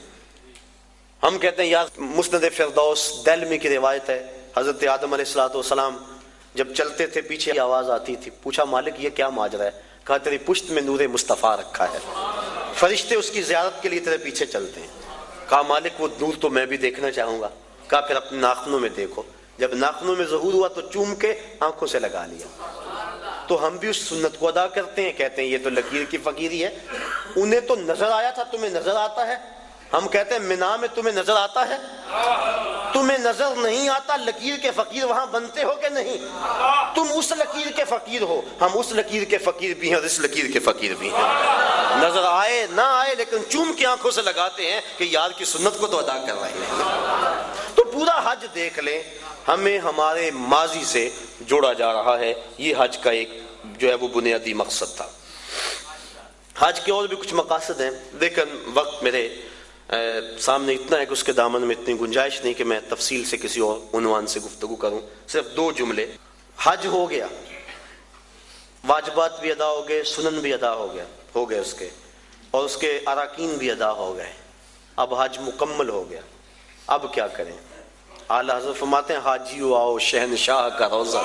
ہم کہتے ہیں یار مسند فردوس دلمی کی روایت ہے۔ حضرت آدم علیہ السلاۃ والسلام جب چلتے تھے پیچھے آواز آتی تھی، پوچھا، مالک، یہ کیا ماجرا ہے؟ کہا، تیری پشت میں نور مصطفیٰ رکھا ہے۔ فرشتے اس کی زیارت کے لیے تیرے پیچھے چلتے ہیں۔ کہا، مالک، وہ نور تو میں بھی دیکھنا چاہوں گا۔ کہا، پھر اپنے ناخنوں میں دیکھو۔ جب ناخنوں میں ظہور ہوا تو چوم کے آنکھوں سے لگا لیا۔ تو ہم بھی اس سنت کو ادا کرتے ہیں۔ کہتے ہیں، یہ تو لکیر کی فقیری ہے۔ انہیں تو نظر آیا تھا، تمہیں نظر آتا ہے؟ ہم کہتے ہیں، مینا میں تمہیں نظر آتا ہے؟ تمہیں نظر نہیں آتا لکیر کے فقیر وہاں بنتے ہو کہ نہیں؟ تم اس لکیر کے فقیر ہو۔ ہم اس لکیر کے فقیر بھی ہیں اور اس لکیر کے فقیر بھی ہیں۔ نظر آئے، نہ آئے، لیکن چوم کی آنکھوں سے لگاتے ہیں کہ یار کی سنت کو تو ادا کر رہے ہیں۔ تو پورا حج دیکھ لیں۔ ہمیں ہمارے ماضی سے جوڑا جا رہا ہے۔ یہ حج کا ایک جو ہے وہ بنیادی مقصد تھا۔ حج کے اور بھی کچھ مقاصد ہیں۔ لیکن وقت میرے سامنے اتنا ہے کہ اس کے دامن میں اتنی گنجائش نہیں کہ میں تفصیل سے کسی اور عنوان سے گفتگو کروں۔ صرف دو جملے۔ حج ہو گیا۔ واجبات بھی ادا ہو گئے، سنن بھی ادا ہو گیا، ہو گئے اس کے۔ اور اس کے اراکین بھی ادا ہو گئے۔ اب حج مکمل ہو گیا۔ اب کیا کریں؟ اعلی حضرت فرماتے ہیں، حاجی آؤ شہنشاہ کا روزہ۔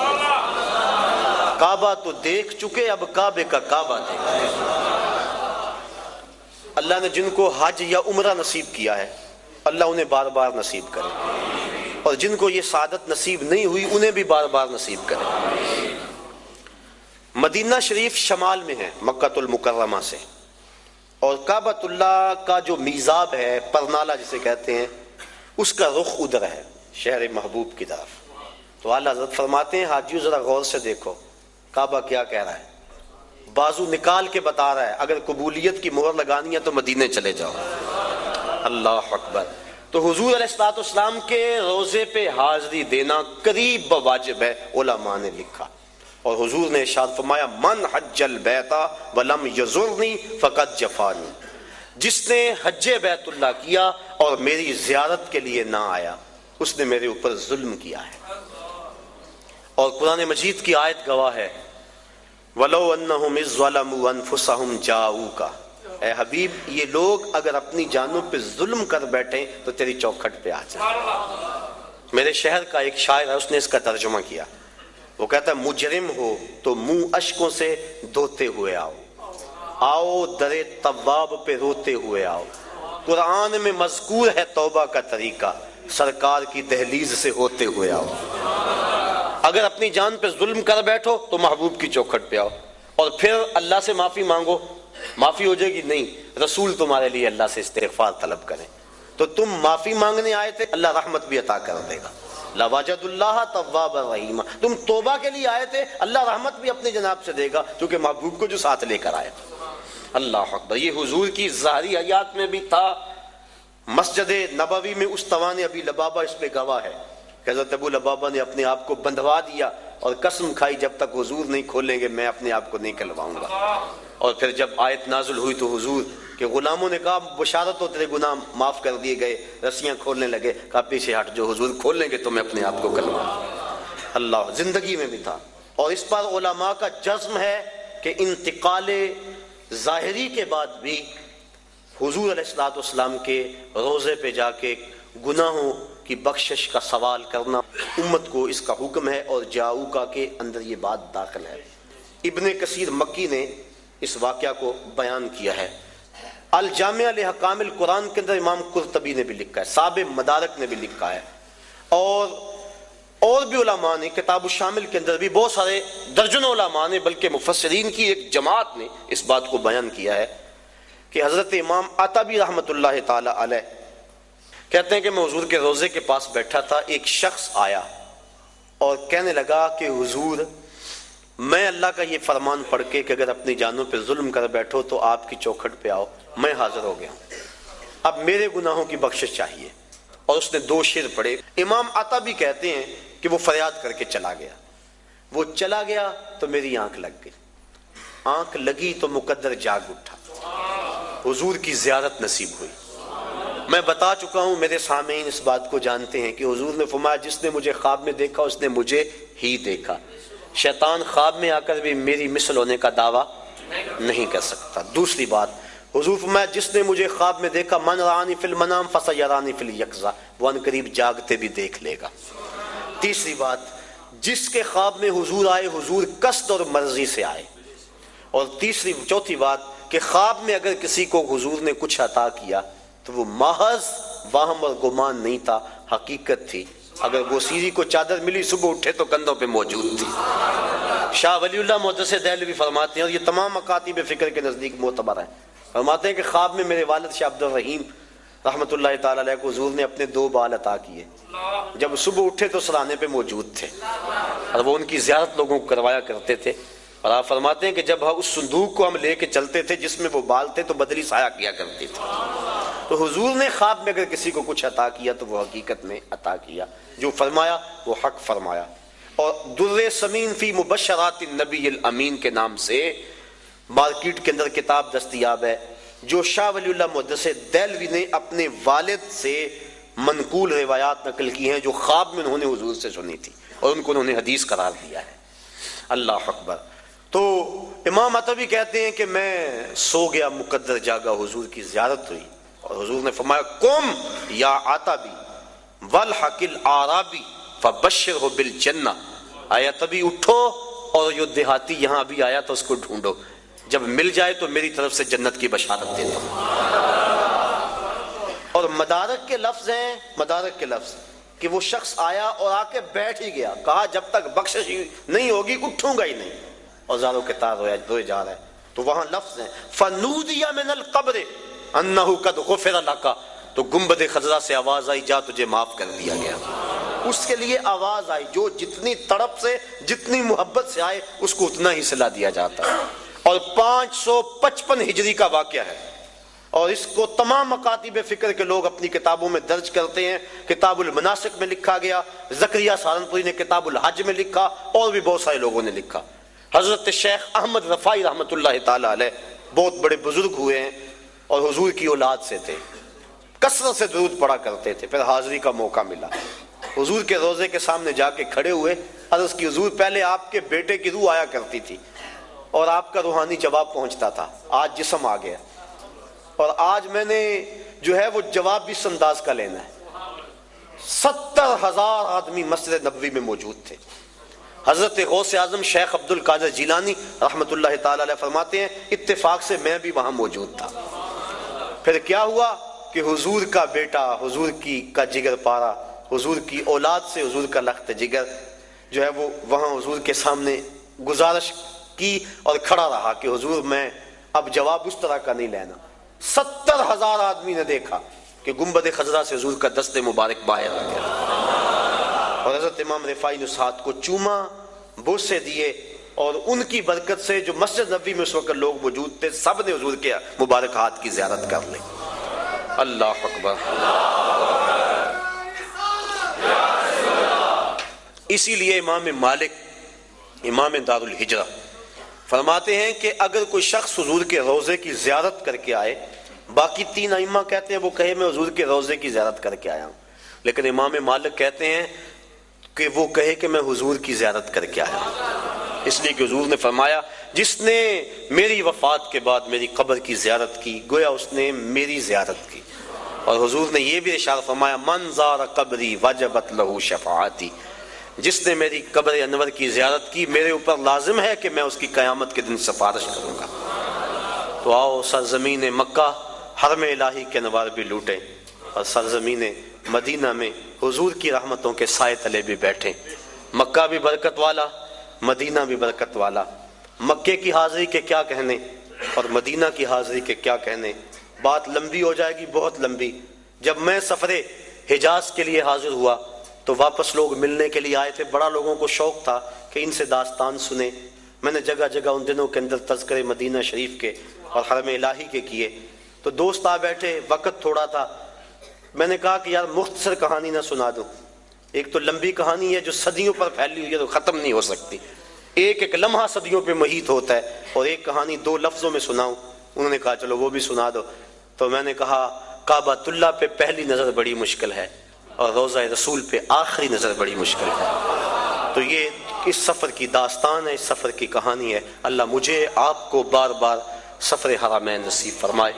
کعبہ تو دیکھ چکے، اب کعبے کا کعبہ دیکھ۔ اللہ نے جن کو حج یا عمرہ نصیب کیا ہے، اللہ انہیں بار بار نصیب کرے۔ اور جن کو یہ سعادت نصیب نہیں ہوئی، انہیں بھی بار بار نصیب کرے۔ مدینہ شریف شمال میں ہے، مکہ المکرمہ سے۔ اور کعبۃ اللہ کا جو میزاب ہے پرنالا جسے کہتے ہیں، اس کا رخ ادھر ہے، شہر محبوب کی طرف۔ تو اللہ حضرت فرماتے ہیں حاجیوں ذرا غور سے دیکھو، کعبہ کیا کہہ رہا ہے۔ بازو نکال کے بتا رہا ہے، اگر قبولیت کی مہر لگانی ہے تو مدینے چلے جاؤ۔ اللہ اکبر۔ تو حضور علیہ السلاط اسلام کے روزے پہ حاضری دینا قریب واجب ہے، علماء نے لکھا۔ اور حضور نے ارشاد فرمایا، من حج البیتا ولم یزرنی فقط جفانی۔ جس نے حج بیت اللہ کیا اور میری زیارت کے لیے نہ آیا، اس نے میرے اوپر ظلم کیا ہے۔ اور قرآن مجید کی آیت گواہ ہے ولو انہم ظلموا انفسہم جاؤکا اے حبیب، یہ لوگ اگر اپنی جانوں پہ ظلم کر بیٹھیں تو تیری چوکھٹ پہ آ جائیں۔ میرے شہر کا ایک شاعر ہے، اس نے اس کا ترجمہ کیا۔ وہ کہتا ہے، مجرم ہو تو منہ اشکوں سے دھوتے ہوئے آؤ۔ آؤ، در طواب پہ روتے ہوئے آؤ۔ قرآن میں مذکور ہے توبہ کا طریقہ، سرکار کی دہلیز سے ہوتے ہوئے آؤ۔ اگر اپنی جان پہ ظلم کر بیٹھو تو محبوب کی چوکھٹ پہ آؤ۔ اور پھر اللہ سے معافی مانگو۔ معافی ہو جائے گی؟ نہیں۔ رسول تمہارے لیے اللہ سے استغفار طلب کریں۔ تو تم معافی مانگنے آئے تھے، اللہ رحمت بھی عطا کر دے گا۔ لواجد اللہ طواب الرحیم تم توبہ کے لیے آئے تھے، اللہ رحمت بھی اپنے جناب سے دے گا، کیونکہ محبوب کو جو ساتھ لے کر آئے۔ اللہ اکبر۔ یہ حضور کی ظاہری حیات میں بھی تھا۔ مسجد نبوی میں اس توان ابھی لبابا اس پہ گواہ ہے۔ حضرت ابو البابا نے اپنے آپ کو بندھوا دیا اور قسم کھائی جب تک حضور نہیں کھولیں گے میں اپنے آپ کو نہیں کھلواؤں گا۔ اور پھر جب آیت نازل ہوئی تو حضور کہ غلاموں نے کہا بشارت ہو تیرے گناہ معاف کر دیے گئے، رسیاں کھولنے لگے، کہا پیچھے ہٹ جو حضور کھول لیں گے تو میں اپنے آپ کو کھلواؤں اللہ زندگی میں بھی تھا۔ اور اس پر علماء کا جزم ہے کہ انتقال ظاہری کے بعد بھی حضور علیہ السلاۃ والسلام کے روزے پہ جا کے گناہوں کی بخشش کا سوال کرنا امت کو اس کا حکم ہے اور جاؤ کا کے اندر یہ بات داخل ہے۔ ابن کثیر مکی نے اس واقعہ کو بیان کیا ہے۔ الجامعہ لحکام القرآن کے اندر امام قرطبی نے بھی لکھا ہے صاب مدارک نے بھی لکھا ہے۔ اور اور بھی علماء نے، کتاب الشامل کے اندر بھی بہت سارے درجن علماء نے، بلکہ مفسرین کی ایک جماعت نے اس بات کو بیان کیا ہے کہ حضرت امام عطبی رحمۃ اللہ تعالی علیہ کہتے ہیں کہ میں حضور کے روزے کے پاس بیٹھا تھا، ایک شخص آیا اور کہنے لگا کہ حضور، میں اللہ کا یہ فرمان پڑھ کے کہ اگر اپنی جانوں پہ ظلم کر بیٹھو تو آپ کی چوکھٹ پہ آؤ، میں حاضر ہو گیا ہوں۔ اب میرے گناہوں کی بخشش چاہیے۔ اور اس نے دو شیر پڑھے۔ امام عطا بھی کہتے ہیں کہ وہ فریاد کر کے چلا گیا۔ وہ چلا گیا تو میری آنکھ لگ گئی۔ آنکھ لگی تو مقدر جاگ اٹھا۔ حضور کی زیارت نصیب ہوئی۔ میں بتا چکا ہوں، میرے سامعین اس بات کو جانتے ہیں کہ حضور نے فرمایا، جس نے مجھے خواب میں دیکھا، اس نے مجھے ہی دیکھا۔ شیطان خواب میں آ کر بھی میری مثل ہونے کا دعویٰ نہیں کر سکتا۔ دوسری بات، حضور فرمایا، جس نے مجھے خواب میں دیکھا، من رانی فی المنام فسیرانی فی الیقظہ وہ ان قریب جاگتے بھی دیکھ لے گا۔ تیسری بات، جس کے خواب میں حضور آئے، حضور قصد اور مرضی سے آئے۔ اور تیسری، چوتھی بات، کہ خواب میں اگر کسی کو حضور نے کچھ عطا کیا تو وہ محض واہم اور گمان نہیں تھا، حقیقت تھی۔ اگر وہ سیری کو چادر ملی صبح اٹھے تو کندھوں پہ موجود تھی۔ شاہ ولی اللہ محدث دہلوی فرماتے ہیں، اور یہ تمام مکاتب فکر کے نزدیک معتبر ہیں۔ فرماتے ہیں کہ خواب میں میرے والد شاہ عبد الرحیم رحمۃ اللہ تعالی علیہ کو حضور نے اپنے دو بال عطا کیے۔ جب صبح اٹھے تو سرانے پہ موجود تھے۔ اور وہ ان کی زیارت لوگوں کو کروایا کرتے تھے۔ اور آپ فرماتے ہیں کہ جب ہاں اس صندوق کو ہم لے کے چلتے تھے جس میں وہ بال تھے تو بدلی سایہ کیا کرتی تھی تو حضور نے خواب میں اگر کسی کو کچھ عطا کیا تو وہ حقیقت میں عطا کیا۔ جو فرمایا وہ حق فرمایا۔ اور در سمین فی مبشرات النبی الامین کے نام سے مارکیٹ کے اندر کتاب دستیاب ہے۔ جو شاہ ولی اللہ محدث دہلوی نے اپنے والد سے منقول روایات نقل کی ہیں جو خواب میں انہوں نے حضور سے سنی تھی اور ان کو انہوں نے حدیث قرار دیا ہے۔ اللہ اکبر۔ تو امام مطلب عطبی کہتے ہیں کہ میں سو گیا مقدر جاگا حضور کی زیارت ہوئی اور حضور نے فرمایا کم یا آتا بھی والحقل آرابی فبشر ہو بل آیا تبھی اٹھو اور جو دیہاتی یہاں ابھی آیا تو اس کو ڈھونڈو۔ جب مل جائے تو میری طرف سے جنت کی بشارت دے دو۔ اور مدارک کے لفظ ہیں، مدارک کے لفظ کہ وہ شخص آیا اور آ کے بیٹھ ہی گیا، کہا جب تک بخشش نہیں ہوگی، اٹھوں گا ہی نہیں۔ اور زاروں کے تار روئے جا رہا ہے۔ تو وہاں لفظ ہیں فنودیا من القبر انہو قد غفر لکا تو گنبد خزرہ سے آواز آئی، جا تجھے معاف کر دیا گیا۔ اس کے لیے آواز آئی، جو جتنی تڑپ سے، جتنی محبت سے آئے، اس کو اتنا ہی صلح دیا جاتا۔ ہے اور پانچ سو پچپن ہجری کا واقعہ ہے۔ اور اس کو تمام مکاتب فکر کے لوگ اپنی کتابوں میں درج کرتے ہیں۔ کتاب المناسک میں لکھا گیا زکریہ سہارنپوری نے کتاب الحج میں لکھا، اور بھی بہت سارے لوگوں نے لکھا۔ حضرت شیخ احمد رفائی رحمۃ اللہ تعالی علیہ بہت بڑے بزرگ ہوئے ہیں اور حضور کی اولاد سے تھے۔ کثرت سے درود پڑا کرتے تھے، پھر حاضری کا موقع ملا۔ حضور کے روزے کے سامنے جا کے کھڑے ہوئے عرض کی حضور پہلے آپ کے بیٹے کی روح آیا کرتی تھی اور آپ کا روحانی جواب پہنچتا تھا۔ آج جسم آ گیا۔ اور آج میں نے جو ہے وہ جواب بھی سنداز کا لینا ہے۔ ستر ہزار آدمی مسجد نبوی میں موجود تھے۔ حضرت غوث اعظم شیخ عبد القادر جیلانی رحمۃ اللہ تعالی علیہ فرماتے ہیں، اتفاق سے میں بھی وہاں موجود تھا۔ پھر کیا ہوا کہ حضور کا بیٹا، حضور کی کا جگر پارا، حضور کی اولاد سے حضور کا لخت جگر جو ہے وہ وہاں حضور کے سامنے گزارش کی اور کھڑا رہا کہ حضور میں اب جواب اس طرح کا نہیں لینا۔ ستر ہزار آدمی نے دیکھا کہ گنبد خزرہ سے حضور کا دست مبارک باہر آ گیا۔ اور حضرت امام رفائی نے ساتھ کو چوما بوسے دیے اور ان کی برکت سے جو مسجد نبی میں اس وقت لوگ موجود تھے سب نے حضور کے مبارک ہاتھ کی زیارت کر لی۔ اللہ اکبر۔ اسی لیے امام مالک امام دار الحجرہ فرماتے ہیں کہ اگر کوئی شخص حضور کے روزے کی زیارت کر کے آئے باقی تین ائمہ کہتے ہیں وہ کہے میں حضور کے روزے کی زیارت کر کے آیا ہوں۔ لیکن امام مالک کہتے ہیں کہ وہ کہے کہ میں حضور کی زیارت کر کے آیا اس لیے کہ حضور نے فرمایا، جس نے میری وفات کے بعد میری قبر کی زیارت کی، گویا اس نے میری زیارت کی۔ اور حضور نے یہ بھی اشارہ فرمایا، من زار قبری وجبت لہو شفاعتی جس نے میری قبر انور کی زیارت کی، میرے اوپر لازم ہے کہ میں اس کی قیامت کے دن سفارش کروں گا۔ تو آؤ سرزمین مکہ، حرم الہی کے انوار بھی لوٹیں اور سرزمین مدینہ میں حضور کی رحمتوں کے سائے تلے بھی بیٹھے مکہ بھی برکت والا، مدینہ بھی برکت والا۔ مکے کی حاضری کے کیا کہنے اور مدینہ کی حاضری کے کیا کہنے۔ بات لمبی ہو جائے گی، بہت لمبی۔ جب میں سفر حجاز کے لیے حاضر ہوا تو واپس لوگ ملنے کے لیے آئے تھے۔ بڑا لوگوں کو شوق تھا کہ ان سے داستان سنے میں نے جگہ جگہ ان دنوں کے اندر تذکر مدینہ شریف کے اور حرم الہی کے کیے۔ تو دوست آ بیٹھے، وقت تھوڑا تھا۔ میں نے کہا کہ یار مختصر کہانی نہ سنا دوں ایک تو لمبی کہانی ہے جو صدیوں پر پھیلی ہوئی ہے تو ختم نہیں ہو سکتی۔ ایک ایک لمحہ صدیوں پہ محیط ہوتا ہے اور ایک کہانی دو لفظوں میں سناؤں۔ انہوں نے کہا، چلو وہ بھی سنا دو۔ تو میں نے کہا، کعبہ اللہ پہ پہلی نظر بڑی مشکل ہے اور روزہ رسول پہ آخری نظر بڑی مشکل ہے۔ تو یہ اس سفر کی داستان ہے، اس سفر کی کہانی ہے۔ اللہ مجھے آپ کو بار بار سفر حرامین نصیب فرمائے۔